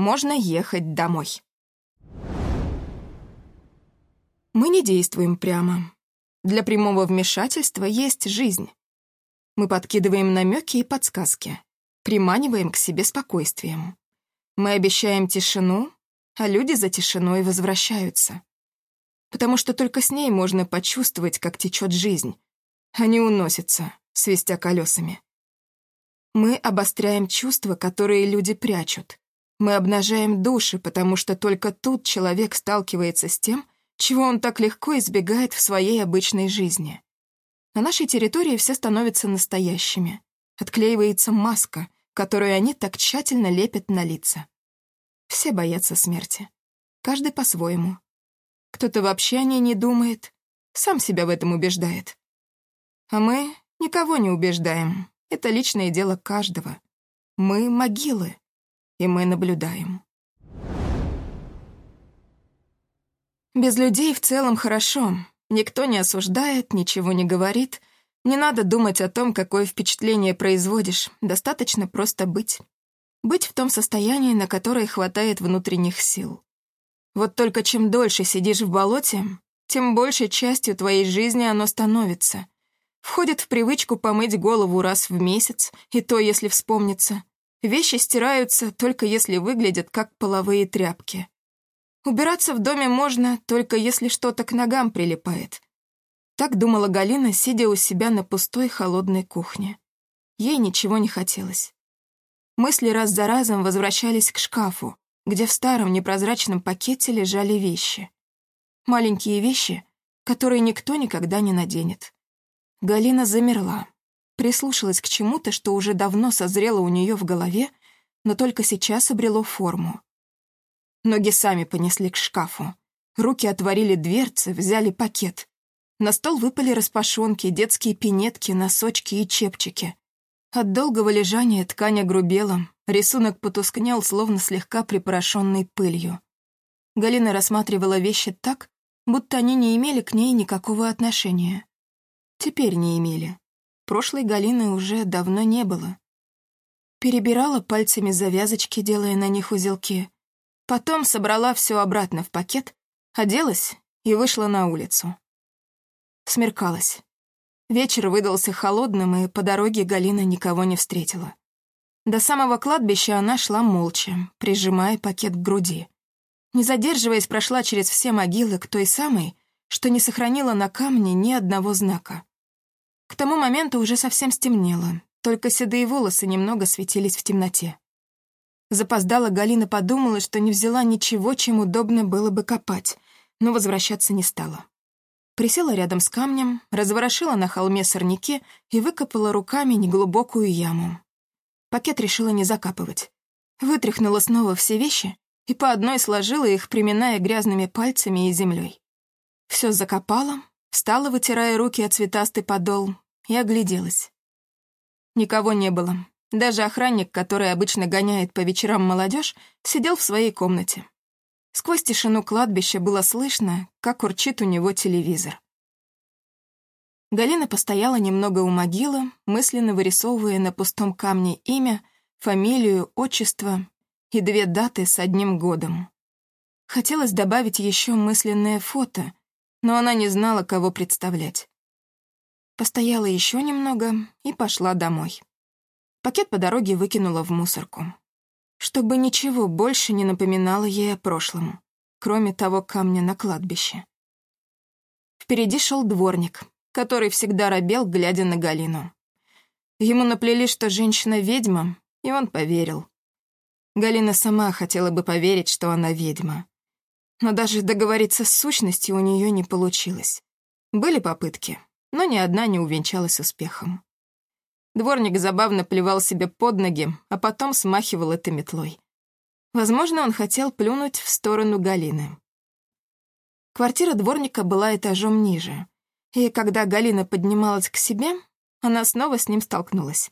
[SPEAKER 1] можно ехать домой. Мы не действуем прямо. Для прямого вмешательства есть жизнь. Мы подкидываем намеки и подсказки, приманиваем к себе спокойствием. Мы обещаем тишину, а люди за тишиной возвращаются. Потому что только с ней можно почувствовать, как течет жизнь, а не уносится, свистя колесами. Мы обостряем чувства, которые люди прячут, мы обнажаем души, потому что только тут человек сталкивается с тем, чего он так легко избегает в своей обычной жизни. На нашей территории все становятся настоящими. Отклеивается маска, которую они так тщательно лепят на лица. Все боятся смерти. Каждый по-своему. Кто-то вообще о ней не думает, сам себя в этом убеждает. А мы никого не убеждаем. Это личное дело каждого. Мы — могилы и мы наблюдаем. Без людей в целом хорошо. Никто не осуждает, ничего не говорит. Не надо думать о том, какое впечатление производишь. Достаточно просто быть. Быть в том состоянии, на которое хватает внутренних сил. Вот только чем дольше сидишь в болоте, тем большей частью твоей жизни оно становится. Входит в привычку помыть голову раз в месяц, и то, если вспомнится. Вещи стираются, только если выглядят как половые тряпки. Убираться в доме можно, только если что-то к ногам прилипает. Так думала Галина, сидя у себя на пустой холодной кухне. Ей ничего не хотелось. Мысли раз за разом возвращались к шкафу, где в старом непрозрачном пакете лежали вещи. Маленькие вещи, которые никто никогда не наденет. Галина замерла, прислушалась к чему-то, что уже давно созрело у нее в голове, но только сейчас обрело форму. Ноги сами понесли к шкафу. Руки отворили дверцы, взяли пакет. На стол выпали распашонки, детские пинетки, носочки и чепчики. От долгого лежания ткань огрубела, рисунок потускнел, словно слегка припорошенный пылью. Галина рассматривала вещи так, будто они не имели к ней никакого отношения. Теперь не имели. Прошлой Галины уже давно не было. Перебирала пальцами завязочки, делая на них узелки. Потом собрала все обратно в пакет, оделась и вышла на улицу. Смеркалось. Вечер выдался холодным, и по дороге Галина никого не встретила. До самого кладбища она шла молча, прижимая пакет к груди. Не задерживаясь, прошла через все могилы к той самой, что не сохранила на камне ни одного знака. К тому моменту уже совсем стемнело, только седые волосы немного светились в темноте. Запоздала Галина подумала, что не взяла ничего, чем удобно было бы копать, но возвращаться не стала. Присела рядом с камнем, разворошила на холме сорняки и выкопала руками неглубокую яму. Пакет решила не закапывать. Вытряхнула снова все вещи и по одной сложила их, приминая грязными пальцами и землей. Все закопала, встала, вытирая руки от цветастый подол, и огляделась. Никого не было. Даже охранник, который обычно гоняет по вечерам молодежь, сидел в своей комнате. Сквозь тишину кладбища было слышно, как урчит у него телевизор. Галина постояла немного у могилы, мысленно вырисовывая на пустом камне имя, фамилию, отчество и две даты с одним годом. Хотелось добавить еще мысленное фото, но она не знала, кого представлять. Постояла еще немного и пошла домой. Пакет по дороге выкинула в мусорку чтобы ничего больше не напоминало ей о прошлом, кроме того камня на кладбище. Впереди шел дворник, который всегда робел, глядя на Галину. Ему наплели, что женщина ведьма, и он поверил. Галина сама хотела бы поверить, что она ведьма. Но даже договориться с сущностью у нее не получилось. Были попытки, но ни одна не увенчалась успехом. Дворник забавно плевал себе под ноги, а потом смахивал это метлой. Возможно, он хотел плюнуть в сторону Галины. Квартира дворника была этажом ниже, и когда Галина поднималась к себе, она снова с ним столкнулась.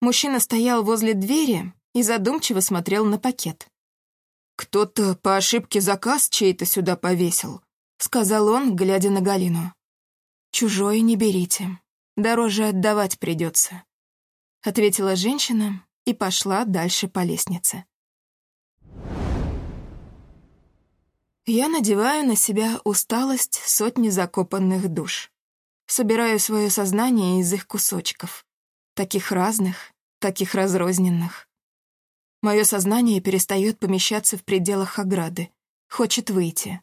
[SPEAKER 1] Мужчина стоял возле двери и задумчиво смотрел на пакет. «Кто-то по ошибке заказ чей-то сюда повесил», — сказал он, глядя на Галину. «Чужое не берите. Дороже отдавать придется. — ответила женщина и пошла дальше по лестнице. Я надеваю на себя усталость сотни закопанных душ. Собираю свое сознание из их кусочков. Таких разных, таких разрозненных. Мое сознание перестает помещаться в пределах ограды, хочет выйти.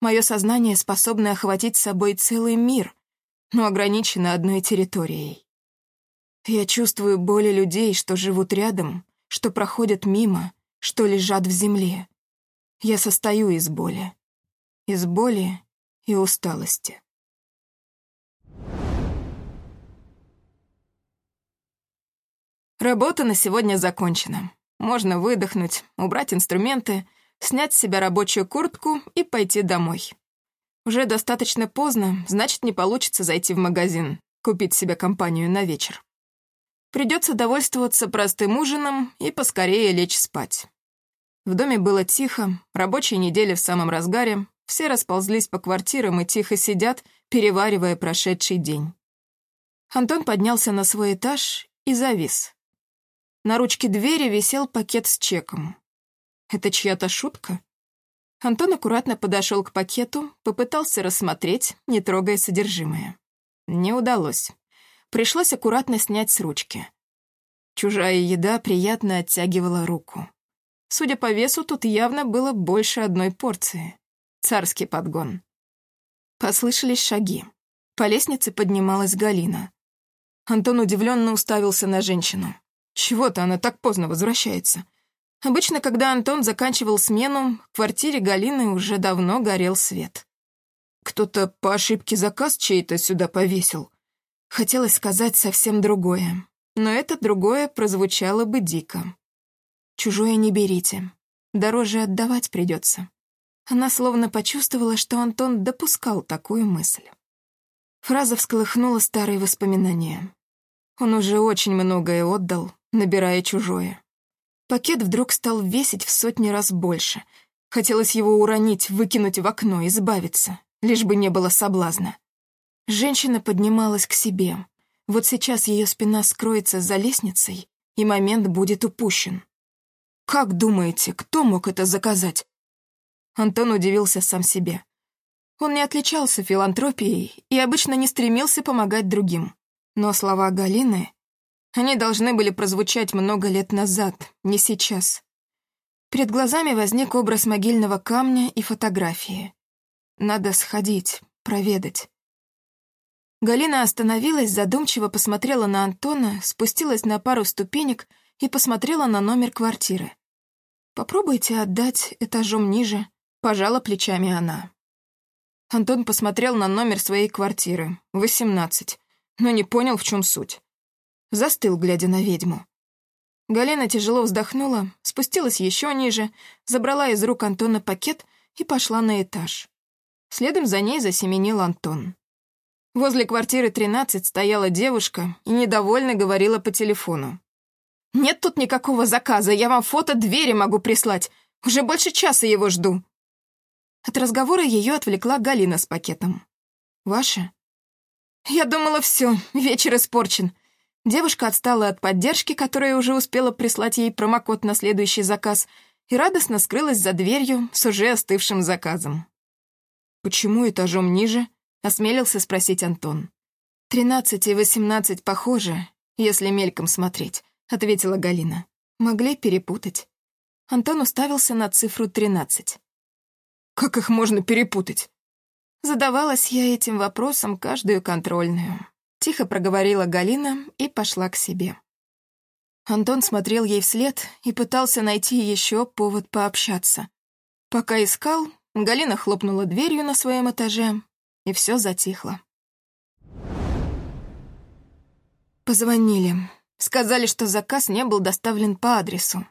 [SPEAKER 1] Мое сознание способно охватить собой целый мир, но ограничено одной территорией. Я чувствую боли людей, что живут рядом, что проходят мимо, что лежат в земле. Я состою из боли. Из боли и усталости. Работа на сегодня закончена. Можно выдохнуть, убрать инструменты, снять с себя рабочую куртку и пойти домой. Уже достаточно поздно, значит, не получится зайти в магазин, купить себе компанию на вечер. Придется довольствоваться простым ужином и поскорее лечь спать. В доме было тихо, рабочая неделя в самом разгаре, все расползлись по квартирам и тихо сидят, переваривая прошедший день. Антон поднялся на свой этаж и завис. На ручке двери висел пакет с чеком. Это чья-то шутка? Антон аккуратно подошел к пакету, попытался рассмотреть, не трогая содержимое. Не удалось пришлось аккуратно снять с ручки. Чужая еда приятно оттягивала руку. Судя по весу, тут явно было больше одной порции. Царский подгон. Послышались шаги. По лестнице поднималась Галина. Антон удивленно уставился на женщину. Чего-то она так поздно возвращается. Обычно, когда Антон заканчивал смену, в квартире Галины уже давно горел свет. Кто-то по ошибке заказ чей-то сюда повесил. Хотелось сказать совсем другое, но это другое прозвучало бы дико. «Чужое не берите, дороже отдавать придется». Она словно почувствовала, что Антон допускал такую мысль. Фраза всколыхнула старые воспоминания. Он уже очень многое отдал, набирая чужое. Пакет вдруг стал весить в сотни раз больше. Хотелось его уронить, выкинуть в окно, избавиться, лишь бы не было соблазна. Женщина поднималась к себе. Вот сейчас ее спина скроется за лестницей, и момент будет упущен. «Как думаете, кто мог это заказать?» Антон удивился сам себе. Он не отличался филантропией и обычно не стремился помогать другим. Но слова Галины, они должны были прозвучать много лет назад, не сейчас. Перед глазами возник образ могильного камня и фотографии. Надо сходить, проведать. Галина остановилась, задумчиво посмотрела на Антона, спустилась на пару ступенек и посмотрела на номер квартиры. «Попробуйте отдать этажом ниже», — пожала плечами она. Антон посмотрел на номер своей квартиры, 18, но не понял, в чем суть. Застыл, глядя на ведьму. Галина тяжело вздохнула, спустилась еще ниже, забрала из рук Антона пакет и пошла на этаж. Следом за ней засеменил Антон. Возле квартиры 13 стояла девушка и недовольно говорила по телефону. «Нет тут никакого заказа, я вам фото двери могу прислать. Уже больше часа его жду». От разговора ее отвлекла Галина с пакетом. «Ваша?» «Я думала, все, вечер испорчен». Девушка отстала от поддержки, которая уже успела прислать ей промокод на следующий заказ, и радостно скрылась за дверью с уже остывшим заказом. «Почему этажом ниже?» — осмелился спросить Антон. «Тринадцать и восемнадцать похожи, если мельком смотреть», — ответила Галина. «Могли перепутать». Антон уставился на цифру тринадцать. Как их можно перепутать? Задавалась я этим вопросом каждую контрольную. Тихо проговорила Галина и пошла к себе. Антон смотрел ей вслед и пытался найти еще повод пообщаться. Пока искал, Галина хлопнула дверью на своем этаже, и все затихло. Позвонили. Сказали, что заказ не был доставлен по адресу.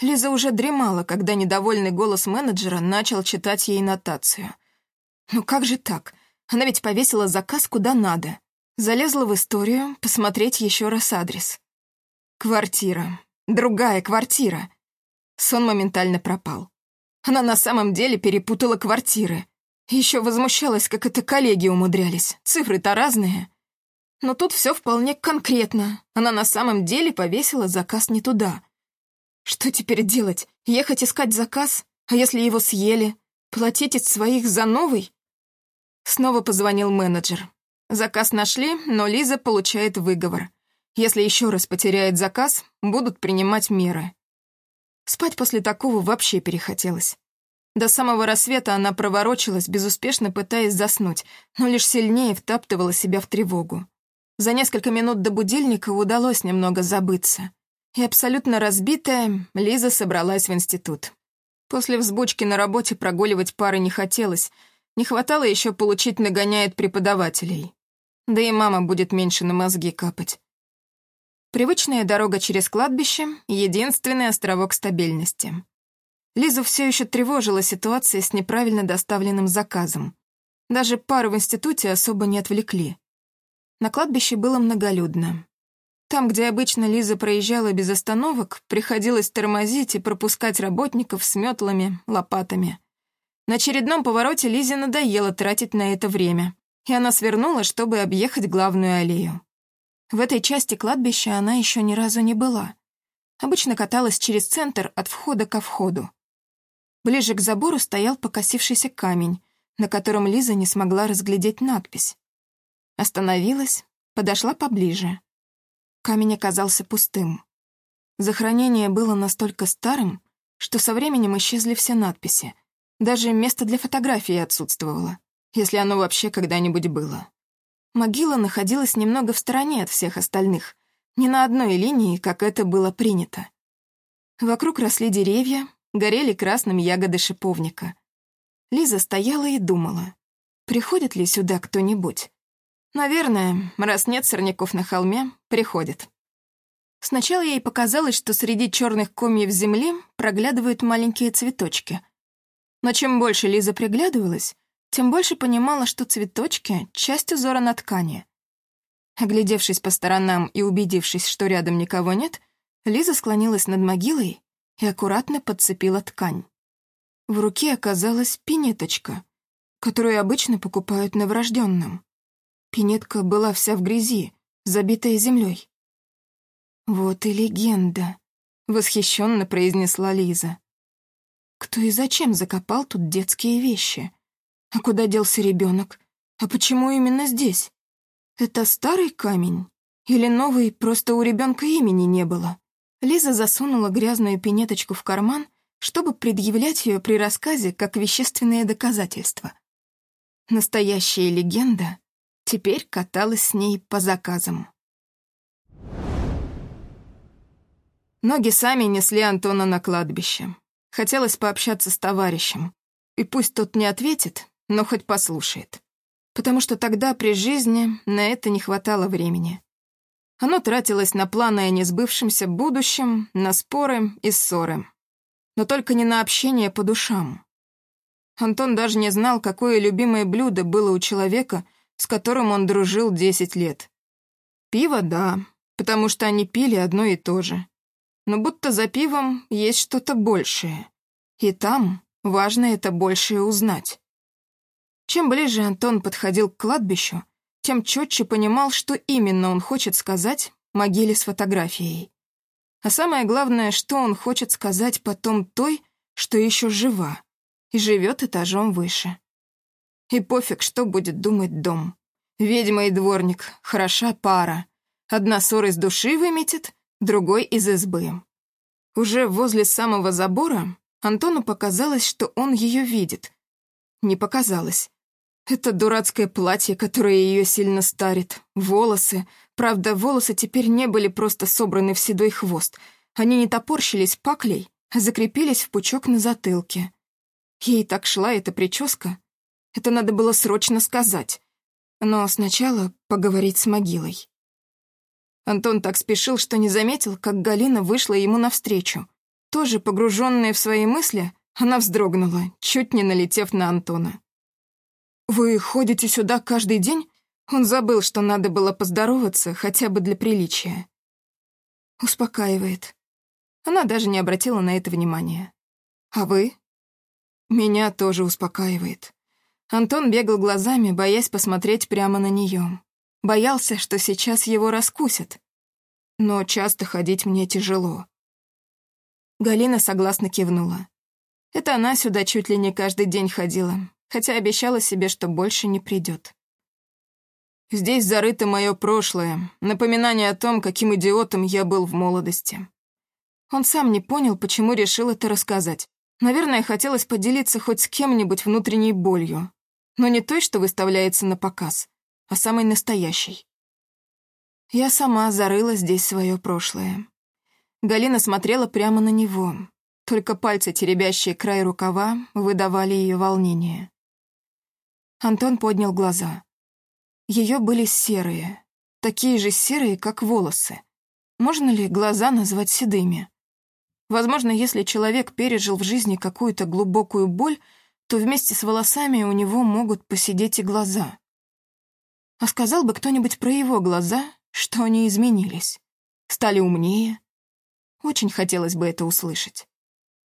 [SPEAKER 1] Лиза уже дремала, когда недовольный голос менеджера начал читать ей нотацию. Ну как же так? Она ведь повесила заказ куда надо. Залезла в историю, посмотреть еще раз адрес. Квартира. Другая квартира. Сон моментально пропал. Она на самом деле перепутала квартиры. Еще возмущалась, как это коллеги умудрялись. Цифры-то разные. Но тут все вполне конкретно. Она на самом деле повесила заказ не туда — что теперь делать? Ехать искать заказ? А если его съели? Платить из своих за новый? Снова позвонил менеджер. Заказ нашли, но Лиза получает выговор. Если еще раз потеряет заказ, будут принимать меры. Спать после такого вообще перехотелось. До самого рассвета она проворочилась, безуспешно пытаясь заснуть, но лишь сильнее втаптывала себя в тревогу. За несколько минут до будильника удалось немного забыться и абсолютно разбитая, Лиза собралась в институт. После взбучки на работе прогуливать пары не хотелось, не хватало еще получить нагоняет преподавателей. Да и мама будет меньше на мозги капать. Привычная дорога через кладбище — единственный островок стабильности. Лизу все еще тревожила ситуация с неправильно доставленным заказом. Даже пары в институте особо не отвлекли. На кладбище было многолюдно. Там, где обычно Лиза проезжала без остановок, приходилось тормозить и пропускать работников с метлами, лопатами. На очередном повороте Лизе надоело тратить на это время, и она свернула, чтобы объехать главную аллею. В этой части кладбища она еще ни разу не была. Обычно каталась через центр от входа ко входу. Ближе к забору стоял покосившийся камень, на котором Лиза не смогла разглядеть надпись. Остановилась, подошла поближе. Камень оказался пустым. Захоронение было настолько старым, что со временем исчезли все надписи. Даже место для фотографии отсутствовало, если оно вообще когда-нибудь было. Могила находилась немного в стороне от всех остальных, не на одной линии, как это было принято. Вокруг росли деревья, горели красным ягоды шиповника. Лиза стояла и думала, приходит ли сюда кто-нибудь. Наверное, раз нет сорняков на холме, приходит. Сначала ей показалось, что среди черных комьев земли проглядывают маленькие цветочки. Но чем больше Лиза приглядывалась, тем больше понимала, что цветочки — часть узора на ткани. Оглядевшись по сторонам и убедившись, что рядом никого нет, Лиза склонилась над могилой и аккуратно подцепила ткань. В руке оказалась пинеточка, которую обычно покупают новорожденным. Пинетка была вся в грязи, забитая землей. «Вот и легенда», — восхищенно произнесла Лиза. «Кто и зачем закопал тут детские вещи? А куда делся ребенок? А почему именно здесь? Это старый камень? Или новый, просто у ребенка имени не было?» Лиза засунула грязную пинеточку в карман, чтобы предъявлять ее при рассказе как вещественное доказательство. Настоящая легенда теперь каталась с ней по заказам. Ноги сами несли Антона на кладбище. Хотелось пообщаться с товарищем. И пусть тот не ответит, но хоть послушает. Потому что тогда при жизни на это не хватало времени. Оно тратилось на планы о несбывшемся будущем, на споры и ссоры. Но только не на общение по душам. Антон даже не знал, какое любимое блюдо было у человека, с которым он дружил 10 лет. Пиво — да, потому что они пили одно и то же но будто за пивом есть что-то большее. И там важно это большее узнать. Чем ближе Антон подходил к кладбищу, тем четче понимал, что именно он хочет сказать могиле с фотографией. А самое главное, что он хочет сказать потом той, что еще жива и живет этажом выше. И пофиг, что будет думать дом. Ведьма и дворник, хороша пара. Одна ссор из души выметит, другой из избы. Уже возле самого забора Антону показалось, что он ее видит. Не показалось. Это дурацкое платье, которое ее сильно старит, волосы. Правда, волосы теперь не были просто собраны в седой хвост. Они не топорщились паклей, а закрепились в пучок на затылке. Ей так шла эта прическа. Это надо было срочно сказать. Но сначала поговорить с могилой. Антон так спешил, что не заметил, как Галина вышла ему навстречу. Тоже погруженная в свои мысли, она вздрогнула, чуть не налетев на Антона. «Вы ходите сюда каждый день?» Он забыл, что надо было поздороваться, хотя бы для приличия. Успокаивает. Она даже не обратила на это внимания. «А вы?» Меня тоже успокаивает. Антон бегал глазами, боясь посмотреть прямо на нее. Боялся, что сейчас его раскусят. Но часто ходить мне тяжело. Галина согласно кивнула. Это она сюда чуть ли не каждый день ходила, хотя обещала себе, что больше не придет. Здесь зарыто мое прошлое, напоминание о том, каким идиотом я был в молодости. Он сам не понял, почему решил это рассказать. Наверное, хотелось поделиться хоть с кем-нибудь внутренней болью, но не той, что выставляется на показ, а самый настоящий. Я сама зарыла здесь свое прошлое. Галина смотрела прямо на него, только пальцы, теребящие край рукава, выдавали ее волнение. Антон поднял глаза. Ее были серые, такие же серые, как волосы. Можно ли глаза назвать седыми? Возможно, если человек пережил в жизни какую-то глубокую боль, то вместе с волосами у него могут посидеть и глаза. А сказал бы кто-нибудь про его глаза, что они изменились, стали умнее. Очень хотелось бы это услышать.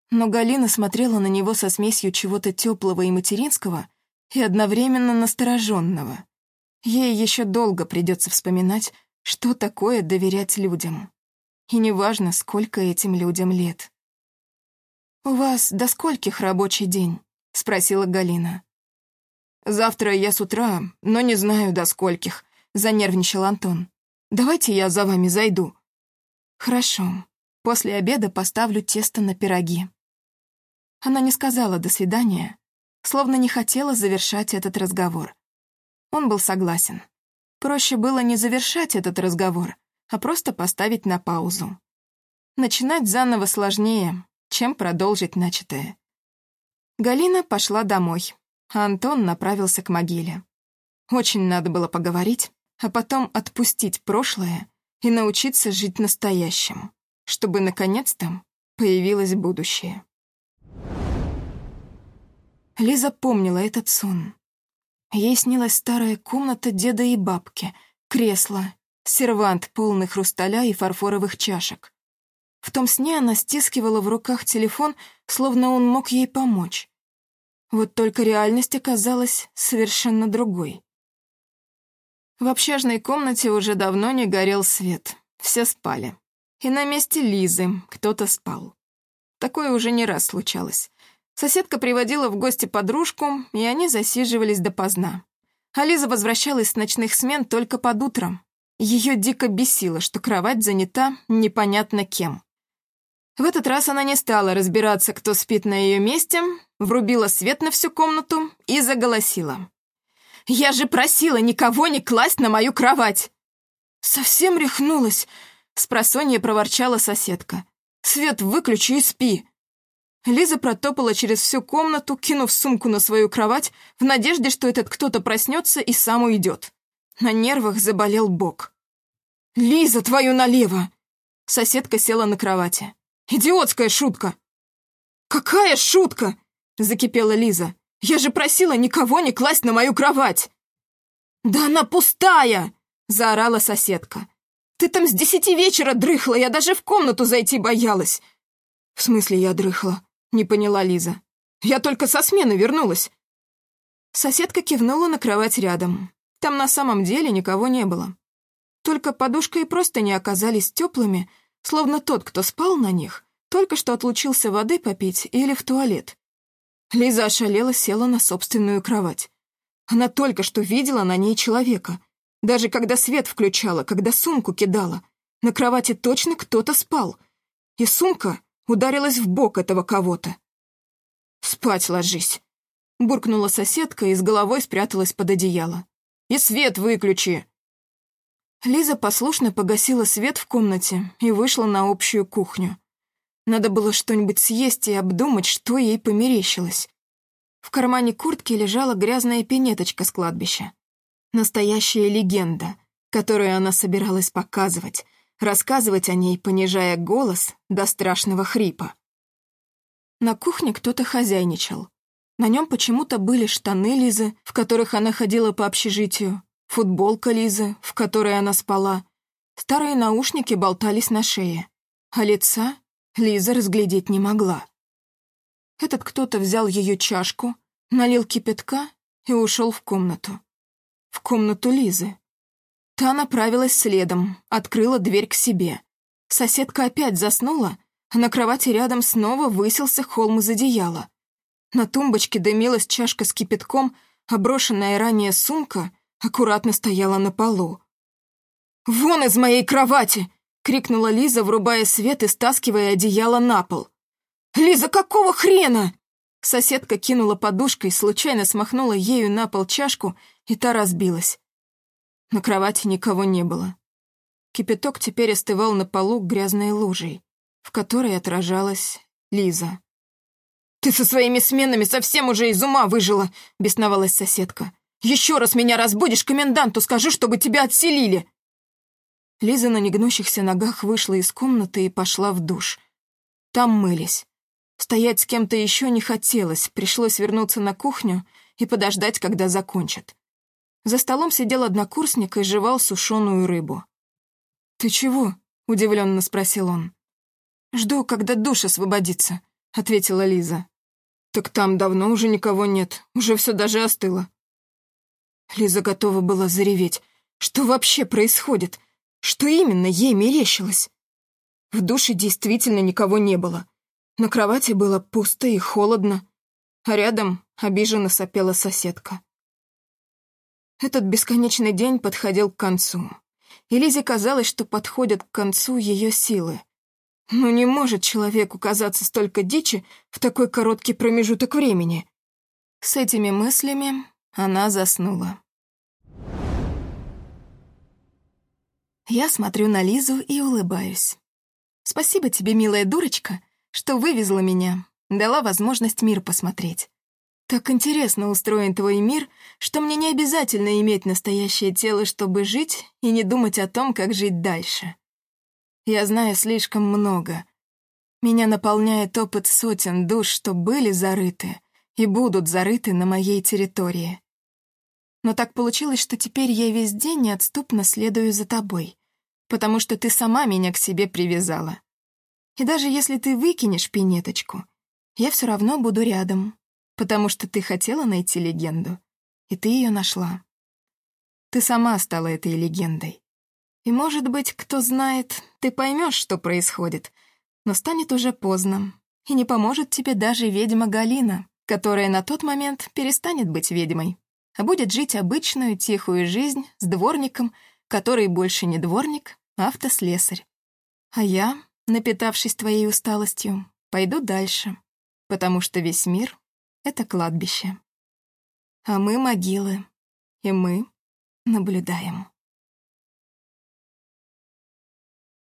[SPEAKER 1] Но Галина смотрела на него со смесью чего-то теплого и материнского и одновременно настороженного. Ей еще долго придется вспоминать, что такое доверять людям. И неважно, сколько этим людям лет. «У вас до скольких рабочий день?» — спросила Галина. «Завтра я с утра, но не знаю до скольких», — занервничал Антон. «Давайте я за вами зайду». «Хорошо. После обеда поставлю тесто на пироги». Она не сказала «до свидания», словно не хотела завершать этот разговор. Он был согласен. Проще было не завершать этот разговор, а просто поставить на паузу. Начинать заново сложнее, чем продолжить начатое. Галина пошла домой а Антон направился к могиле. Очень надо было поговорить, а потом отпустить прошлое и научиться жить настоящим, чтобы наконец-то появилось будущее. Лиза помнила этот сон. Ей снилась старая комната деда и бабки, кресло, сервант, полный хрусталя и фарфоровых чашек. В том сне она стискивала в руках телефон, словно он мог ей помочь. Вот только реальность оказалась совершенно другой. В общажной комнате уже давно не горел свет, все спали. И на месте Лизы кто-то спал. Такое уже не раз случалось. Соседка приводила в гости подружку, и они засиживались допоздна. А Лиза возвращалась с ночных смен только под утром. Ее дико бесило, что кровать занята непонятно кем. В этот раз она не стала разбираться, кто спит на ее месте, врубила свет на всю комнату и заголосила. «Я же просила никого не класть на мою кровать!» «Совсем рехнулась!» — спросонья проворчала соседка. «Свет выключи и спи!» Лиза протопала через всю комнату, кинув сумку на свою кровать, в надежде, что этот кто-то проснется и сам уйдет. На нервах заболел бок. «Лиза, твою налево!» Соседка села на кровати. «Идиотская шутка!» «Какая шутка?» — закипела Лиза. «Я же просила никого не класть на мою кровать!» «Да она пустая!» — заорала соседка. «Ты там с десяти вечера дрыхла, я даже в комнату зайти боялась!» «В смысле я дрыхла?» — не поняла Лиза. «Я только со смены вернулась». Соседка кивнула на кровать рядом. Там на самом деле никого не было. Только подушка и просто не оказались теплыми, словно тот, кто спал на них, только что отлучился воды попить или в туалет. Лиза ошалела, села на собственную кровать. Она только что видела на ней человека. Даже когда свет включала, когда сумку кидала. На кровати точно кто-то спал. И сумка ударилась в бок этого кого-то. «Спать ложись», — буркнула соседка и с головой спряталась под одеяло. «И свет выключи!» Лиза послушно погасила свет в комнате и вышла на общую кухню. Надо было что-нибудь съесть и обдумать, что ей померещилось. В кармане куртки лежала грязная пинеточка с кладбища. Настоящая легенда, которую она собиралась показывать, рассказывать о ней, понижая голос до страшного хрипа. На кухне кто-то хозяйничал. На нем почему-то были штаны Лизы, в которых она ходила по общежитию, футболка Лизы, в которой она спала. Старые наушники болтались на шее, а лица Лиза разглядеть не могла. Этот кто-то взял ее чашку, налил кипятка и ушел в комнату. В комнату Лизы. Та направилась следом, открыла дверь к себе. Соседка опять заснула, а на кровати рядом снова высился холм из одеяла. На тумбочке дымилась чашка с кипятком, а брошенная ранее сумка аккуратно стояла на полу. «Вон из моей кровати!» — крикнула Лиза, врубая свет и стаскивая одеяло на пол. «Лиза, какого хрена?» Соседка кинула подушкой, случайно смахнула ею на пол чашку, и та разбилась. На кровати никого не было. Кипяток теперь остывал на полу грязной лужей, в которой отражалась Лиза. «Ты со своими сменами совсем уже из ума выжила!» — бесновалась соседка. «Еще раз меня разбудишь, коменданту скажу, чтобы тебя отселили!» Лиза на негнущихся ногах вышла из комнаты и пошла в душ. Там мылись. Стоять с кем-то еще не хотелось, пришлось вернуться на кухню и подождать, когда закончат. За столом сидел однокурсник и жевал сушеную рыбу. «Ты чего?» — удивленно спросил он. «Жду, когда душ освободится», — ответила Лиза. «Так там давно уже никого нет, уже все даже остыло». Лиза готова была зареветь. Что вообще происходит? Что именно ей мерещилось? В душе действительно никого не было. На кровати было пусто и холодно, а рядом обиженно сопела соседка. Этот бесконечный день подходил к концу, и Лизе казалось, что подходят к концу ее силы. Но не может человеку казаться столько дичи в такой короткий промежуток времени. С этими мыслями она заснула. Я смотрю на Лизу и улыбаюсь. Спасибо тебе, милая дурочка, что вывезла меня, дала возможность мир посмотреть. Так интересно устроен твой мир, что мне не обязательно иметь настоящее тело, чтобы жить и не думать о том, как жить дальше. Я знаю слишком много. Меня наполняет опыт сотен душ, что были зарыты и будут зарыты на моей территории. Но так получилось, что теперь я весь день неотступно следую за тобой, потому что ты сама меня к себе привязала. И даже если ты выкинешь пинеточку, я все равно буду рядом, потому что ты хотела найти легенду, и ты ее нашла. Ты сама стала этой легендой. И, может быть, кто знает, ты поймешь, что происходит, но станет уже поздно, и не поможет тебе даже ведьма Галина, которая на тот момент перестанет быть ведьмой, а будет жить обычную тихую жизнь с дворником, который больше не дворник, а автослесарь. А я, напитавшись твоей усталостью, пойду дальше, потому что весь мир — это кладбище. А мы могилы, и мы наблюдаем.